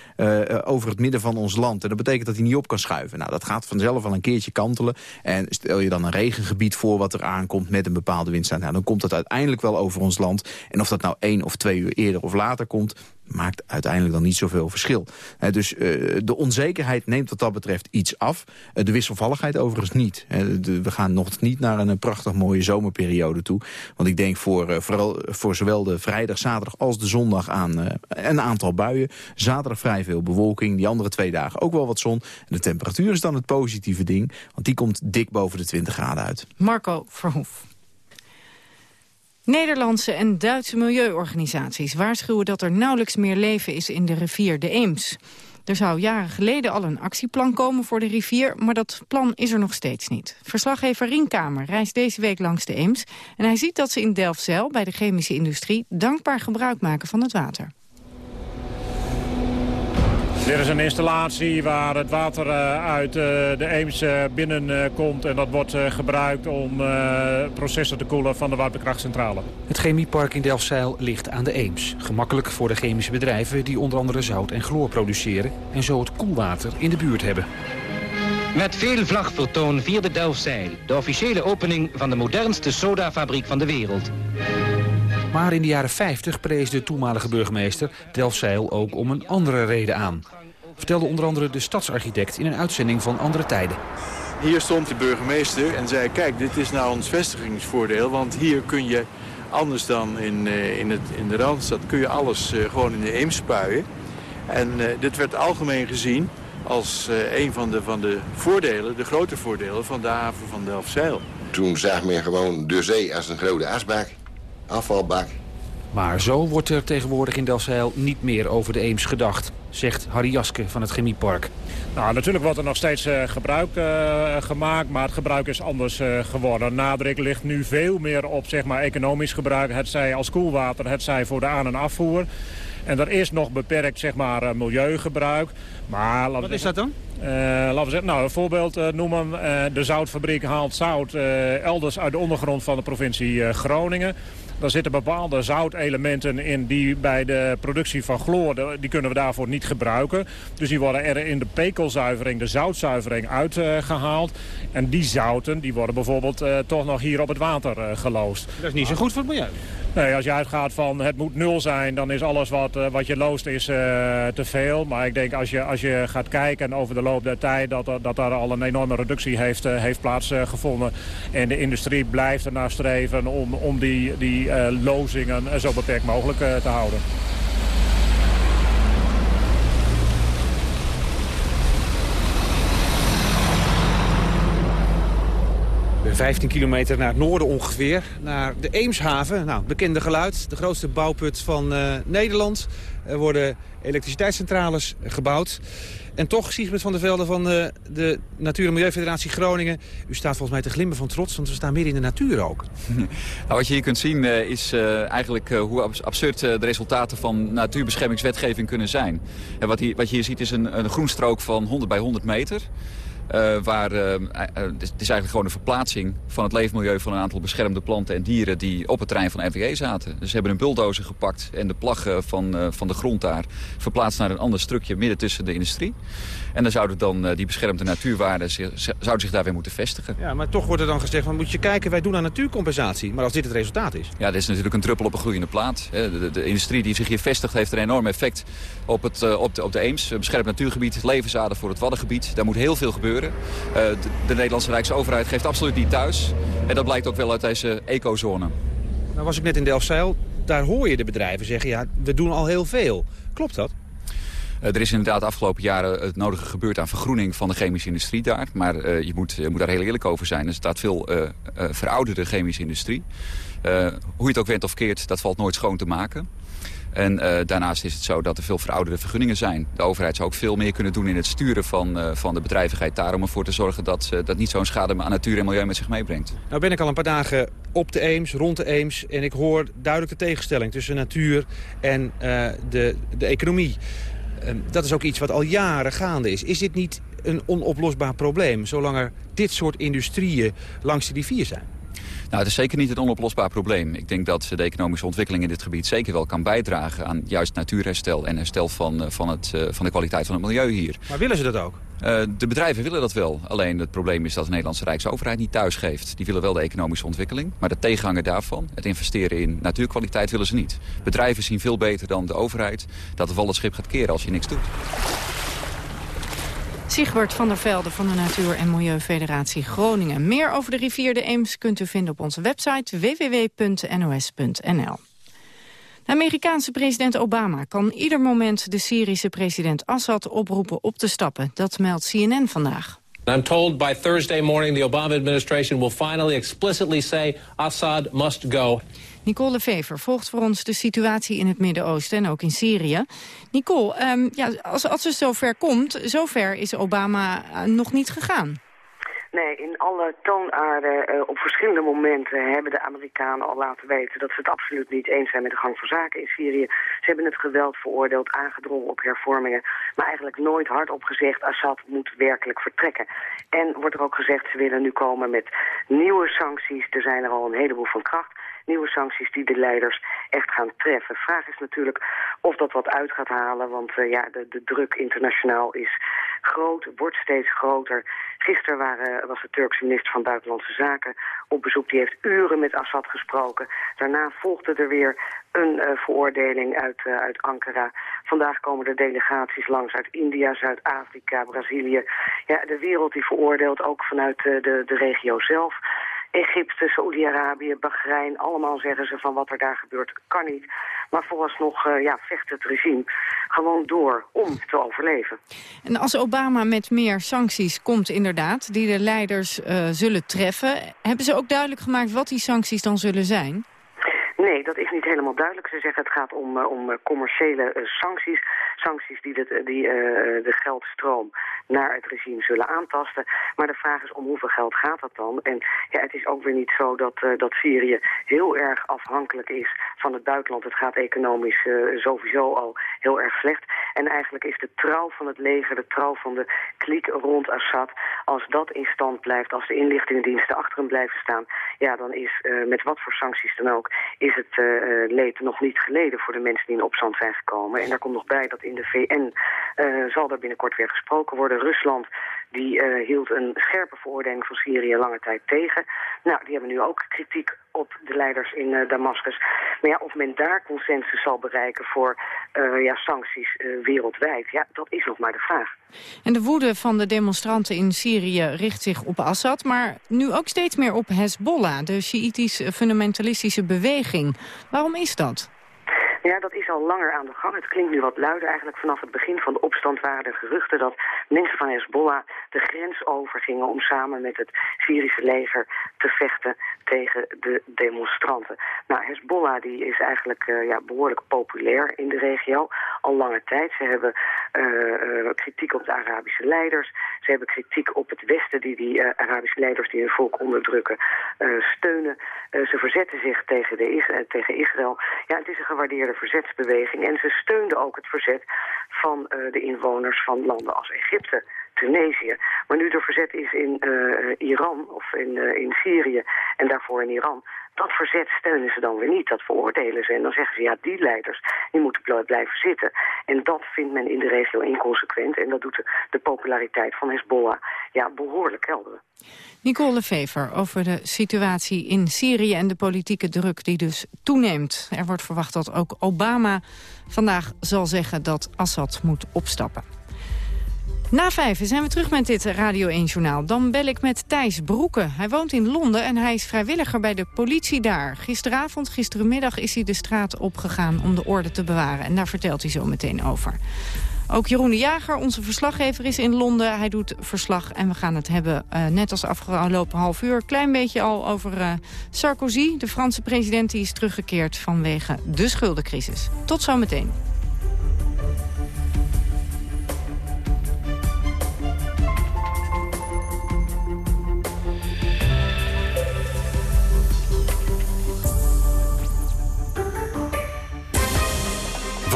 over het midden van ons land. En dat betekent dat hij niet op kan schuiven. Nou, dat gaat vanzelf al een keertje kantelen. En stel je dan een regengebied voor wat er aankomt met een bepaalde windstand. Nou, dan komt dat uiteindelijk wel over ons land. En of dat nou één of twee uur eerder of later komt maakt uiteindelijk dan niet zoveel verschil. dus uh, de onzekerheid neemt wat dat betreft iets af. Uh, de wisselvalligheid overigens niet. We gaan nog niet naar een prachtig mooie zomerperiode toe. Want ik denk voor, vooral, voor zowel de vrijdag, zaterdag als de zondag aan een aantal buien. Zaterdag vrij veel bewolking, die andere twee dagen ook wel wat zon. En de temperatuur is dan het positieve ding, want die komt dik boven de 20 graden uit. Marco Verhoef. Nederlandse en Duitse milieuorganisaties waarschuwen dat er nauwelijks meer leven is in de rivier de Eems. Er zou jaren geleden al een actieplan komen voor de rivier, maar dat plan is er nog steeds niet. Verslaggever Rienkamer reist deze week langs de Eems en hij ziet dat ze in Delfzijl bij de chemische industrie dankbaar gebruik maken van het water. Dit is een installatie waar het water eh, uit eh, de Eems eh, binnenkomt. En dat wordt gebruikt om processen te koelen van de waterkrachtcentrale. Het chemiepark in Delfzijl ligt aan de Eems. Gemakkelijk voor de chemische bedrijven die onder andere zout en chloor produceren. En zo het koelwater in de buurt hebben. Met veel vlagvertoon vierde Delfzijl de officiële opening van de modernste sodafabriek van de wereld. Maar in de jaren 50 prees de toenmalige burgemeester Delfzijl ook om een andere reden aan. Vertelde onder andere de stadsarchitect in een uitzending van Andere Tijden. Hier stond de burgemeester en zei, kijk, dit is nou ons vestigingsvoordeel. Want hier kun je, anders dan in, uh, in, het, in de Randstad, kun je alles uh, gewoon in de Eems spuien. En uh, dit werd algemeen gezien als een van de, van de voordelen, de grote voordelen van de haven van Delfzijl. Toen zag men gewoon de zee als een grote asbak afvalbak. Maar zo wordt er tegenwoordig in Delfzijl niet meer over de Eems gedacht, zegt Harry Jaske van het Chemiepark. Nou, natuurlijk wordt er nog steeds uh, gebruik uh, gemaakt, maar het gebruik is anders uh, geworden. Nadruk ligt nu veel meer op zeg maar, economisch gebruik, het zij als koelwater, het zij voor de aan- en afvoer. En er is nog beperkt zeg maar, milieugebruik. Maar, Wat is dat dan? Uh, laten we zeggen, nou, een voorbeeld uh, noemen. Uh, de zoutfabriek haalt zout elders uit de ondergrond van de provincie Groningen. Daar zitten bepaalde zoutelementen in die bij de productie van chloor... die kunnen we daarvoor niet gebruiken. Dus die worden er in de pekelzuivering, de zoutzuivering, uitgehaald. en die zouten die worden bijvoorbeeld toch nog hier op het water geloosd. Dat is niet zo goed voor het milieu. Nee, als je uitgaat van het moet nul zijn, dan is alles wat, uh, wat je loost is, uh, te veel. Maar ik denk als je, als je gaat kijken over de loop der tijd dat, dat daar al een enorme reductie heeft, uh, heeft plaatsgevonden. en de industrie blijft ernaar streven om, om die, die lozingen zo beperkt mogelijk te houden. 15 kilometer naar het noorden ongeveer, naar de Eemshaven. Nou, bekende geluid, de grootste bouwput van uh, Nederland. Er worden elektriciteitscentrales gebouwd. En toch, Sigrid van der Velde van uh, de Natuur- en Milieufederatie Groningen... u staat volgens mij te glimmen van trots, want we staan midden in de natuur ook. Nou, wat je hier kunt zien uh, is eigenlijk hoe absurd de resultaten van natuurbeschermingswetgeving kunnen zijn. En wat, hier, wat je hier ziet is een, een groenstrook van 100 bij 100 meter... Uh, waar, uh, het is eigenlijk gewoon een verplaatsing van het leefmilieu van een aantal beschermde planten en dieren die op het terrein van RWE zaten. Dus ze hebben een bulldozer gepakt en de plaggen van, van de grond daar verplaatst naar een ander stukje midden tussen de industrie. En dan zouden dan die beschermde natuurwaarden zich, zouden zich daar weer moeten vestigen. Ja, maar toch wordt er dan gezegd, van, moet je kijken, wij doen aan natuurcompensatie. Maar als dit het resultaat is? Ja, dit is natuurlijk een druppel op een gloeiende plaat. De, de, de industrie die zich hier vestigt heeft een enorm effect op, het, op, de, op de Eems. Beschermd natuurgebied, levensader voor het Waddengebied. Daar moet heel veel gebeuren. Uh, de, de, Nederlandse Rijksoverheid geeft absoluut niet thuis. En dat blijkt ook wel uit deze ecozone. Nou was ik net in Delfzijl. Daar hoor je de bedrijven zeggen, ja, we doen al heel veel. Klopt dat? Er is inderdaad de afgelopen jaren het nodige gebeurd aan vergroening van de chemische industrie daar. Maar uh, je, moet, moet daar heel eerlijk over zijn. Er staat veel verouderde chemische industrie. hoe je het ook went of keert, dat valt nooit schoon te maken. En daarnaast is het zo dat er veel verouderde vergunningen zijn. De overheid zou ook veel meer kunnen doen in het sturen van, van de bedrijvigheid daar... om ervoor te zorgen dat dat niet zo'n schade aan natuur en milieu met zich meebrengt. Nou ben ik al een paar dagen op de Eems, rond de Eems... en ik hoor duidelijk de tegenstelling tussen natuur en de, de economie. Ehm, dat is ook iets wat al jaren gaande is. Is dit niet een onoplosbaar probleem, zolang er dit soort industrieën langs de rivier zijn? Nou, het is zeker niet een onoplosbaar probleem. Ik denk dat de economische ontwikkeling in dit gebied zeker wel kan bijdragen... aan juist natuurherstel en herstel van, eh, van, het, eh, van de kwaliteit van het milieu hier. Maar willen ze dat ook? Uh, de bedrijven willen dat wel. Alleen het probleem is dat de Nederlandse Rijksoverheid niet thuis geeft. Die willen wel de economische ontwikkeling. Maar de tegenhanger daarvan, het investeren in natuurkwaliteit, willen ze niet. Bedrijven zien veel beter dan de overheid dat de vallen schip gaat keren als je niks doet. Sigbert van der Velde van de Natuur- en Milieufederatie Groningen. Meer over de rivier de Eems kunt u vinden op onze website www.nos.nl. De Amerikaanse president Obama kan ieder moment de Syrische president Assad oproepen op te stappen. Dat meldt CNN vandaag. I'm told by Thursday morning the Obama administration will finally explicitly say Assad must go. Nicole Vever volgt voor ons de situatie in het Midden-Oosten en ook in Syrië. Nicole, um, ja, als, als het zover komt, zover is Obama uh, nog niet gegaan. Nee, in alle toonaarden uh, op verschillende momenten hebben de Amerikanen al laten weten dat ze het absoluut niet eens zijn met de gang van zaken in Syrië. Ze hebben het geweld veroordeeld, aangedrongen op hervormingen, maar eigenlijk nooit hardop gezegd Assad moet werkelijk vertrekken. En wordt er ook gezegd ze willen nu komen met nieuwe sancties. Er zijn er al een heleboel van kracht nieuwe sancties die de leiders echt gaan treffen. Vraag is natuurlijk of dat wat uit gaat halen, want uh, ja, de, de druk internationaal is groot, wordt steeds groter. Gisteren waren, was de Turkse minister van Buitenlandse Zaken op bezoek. Die heeft uren met Assad gesproken. Daarna volgde er weer een uh, veroordeling uit, uh, uit Ankara. Vandaag komen er delegaties langs uit India, Zuid-Afrika, Brazilië. Ja, de wereld die veroordeelt ook vanuit de, de regio zelf. Egypte, Saoedi-Arabië, Bahrein, allemaal zeggen ze van wat er daar gebeurt kan niet. Maar vooralsnog uh, ja, vecht het regime gewoon door om te overleven. En als Obama met meer sancties komt inderdaad, die de leiders uh, zullen treffen... hebben ze ook duidelijk gemaakt wat die sancties dan zullen zijn? Dat is niet helemaal duidelijk. Ze zeggen het gaat om, uh, om commerciële uh, sancties. Sancties die, de, die de geldstroom naar het regime zullen aantasten. Maar de vraag is om hoeveel geld gaat dat dan? En ja, het is ook weer niet zo dat, dat Syrië heel erg afhankelijk is van het buitenland. Het gaat economisch sowieso al heel erg slecht. En eigenlijk is de trouw van het leger, de trouw van de kliek rond Assad... als dat in stand blijft, als de inlichtingendiensten achter hem blijven staan... ja, dan is met wat voor sancties dan ook is het uh, leed nog niet geleden voor de mensen die in opstand zijn gekomen. En daar komt nog bij dat in de VN uh, zal er binnenkort weer gesproken worden. Rusland die uh, hield een scherpe veroordeling van Syrië lange tijd tegen. Nou, die hebben nu ook kritiek op de leiders in uh, Damascus. Maar ja, of men daar consensus zal bereiken voor uh, ja, sancties wereldwijd, ja, dat is nog maar de vraag. En de woede van de demonstranten in Syrië richt zich op Assad, maar nu ook steeds meer op Hezbollah, de Sjiïtisch-fundamentalistische beweging. Waarom is dat? Ja, dat is al langer aan de gang. Het klinkt nu wat luider. Eigenlijk vanaf het begin van de opstand waren er geruchten dat mensen van Hezbollah de grens overgingen om samen met het Syrische leger te vechten tegen de demonstranten. Nou, Hezbollah die is eigenlijk uh, ja, behoorlijk populair in de regio, al lange tijd. Ze hebben uh, uh, kritiek op de Arabische leiders. Ze hebben kritiek op het Westen die die Arabische leiders die hun volk onderdrukken steunen. ze verzetten zich tegen, de tegen Israël. Ja, het is een gewaardeerde verzetsbeweging en ze steunden ook het verzet van de inwoners van landen als Egypte. Tunesië. Maar nu er verzet is in uh, Iran of in, uh, in Syrië en daarvoor in Iran... dat verzet steunen ze dan weer niet, dat veroordelen ze. En dan zeggen ze, ja, die leiders die moeten blijven zitten. En dat vindt men in de regio inconsequent. En dat doet de, populariteit van Hezbollah ja, behoorlijk kelderen. Nicole Vever over de situatie in Syrië en de politieke druk die dus toeneemt. Er wordt verwacht dat ook Obama vandaag zal zeggen dat Assad moet opstappen. Na vijf zijn we terug met dit Radio 1-journaal. Dan bel ik met Thijs Broeken. Hij woont in Londen en hij is vrijwilliger bij de politie daar. Gisteravond, gisterenmiddag is hij de straat opgegaan om de orde te bewaren. En daar vertelt hij zo meteen over. Ook Jeroen de Jager, onze verslaggever, is in Londen. Hij doet verslag en we gaan het hebben, uh, net als afgelopen half uur... klein beetje al over uh, Sarkozy, de Franse president... die is teruggekeerd vanwege de schuldencrisis. Tot zometeen.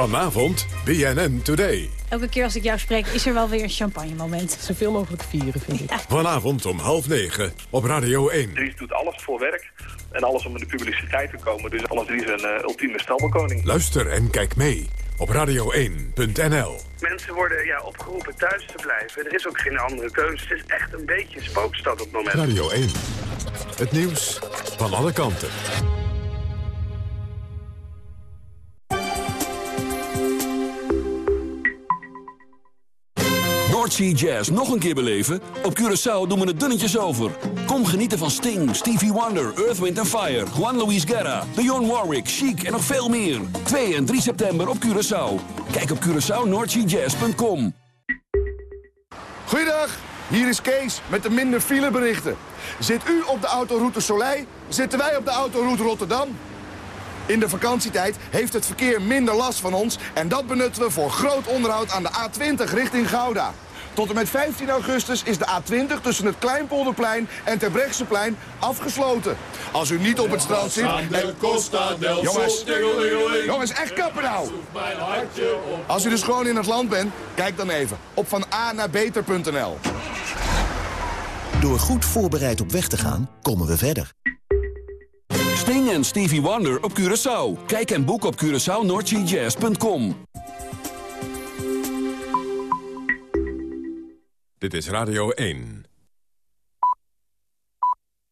Vanavond BNN Today. Elke keer als ik jou spreek is er wel weer een champagne moment. Zoveel mogelijk vieren, vind ik. Vanavond om half negen op Radio 1. Dries doet alles voor werk en alles om in de publiciteit te komen. Dus alles Dries een uh, ultieme stelbekoning. Luister en kijk mee op radio1.nl. Mensen worden ja, opgeroepen thuis te blijven. Er is ook geen andere keuze. Het is echt een beetje spookstad op het moment. Radio 1. Het nieuws van alle kanten. Noordsea Jazz nog een keer beleven? Op Curaçao doen we het dunnetjes over. Kom genieten van Sting, Stevie Wonder, Earth, Wind Fire... Juan Luis Guerra, Dionne Warwick, Chic en nog veel meer. 2 en 3 september op Curaçao. Kijk op CuraçaoNoordseaJazz.com. Goeiedag, hier is Kees met de minder fileberichten. Zit u op de autoroute Soleil, zitten wij op de autoroute Rotterdam... In de vakantietijd heeft het verkeer minder last van ons... en dat benutten we voor groot onderhoud aan de A20 richting Gouda. Tot en met 15 augustus is de A20 tussen het Kleinpolderplein en Terbrechtseplein afgesloten. Als u niet op het strand zit... Jongens, jongens, echt kappen nou! Als u dus gewoon in het land bent, kijk dan even op van A naar beter.nl. Door goed voorbereid op weg te gaan, komen we verder. Sting en Stevie Wonder op Curaçao. Kijk en boek op CuraçaoNordGJazz.com. Dit is Radio 1.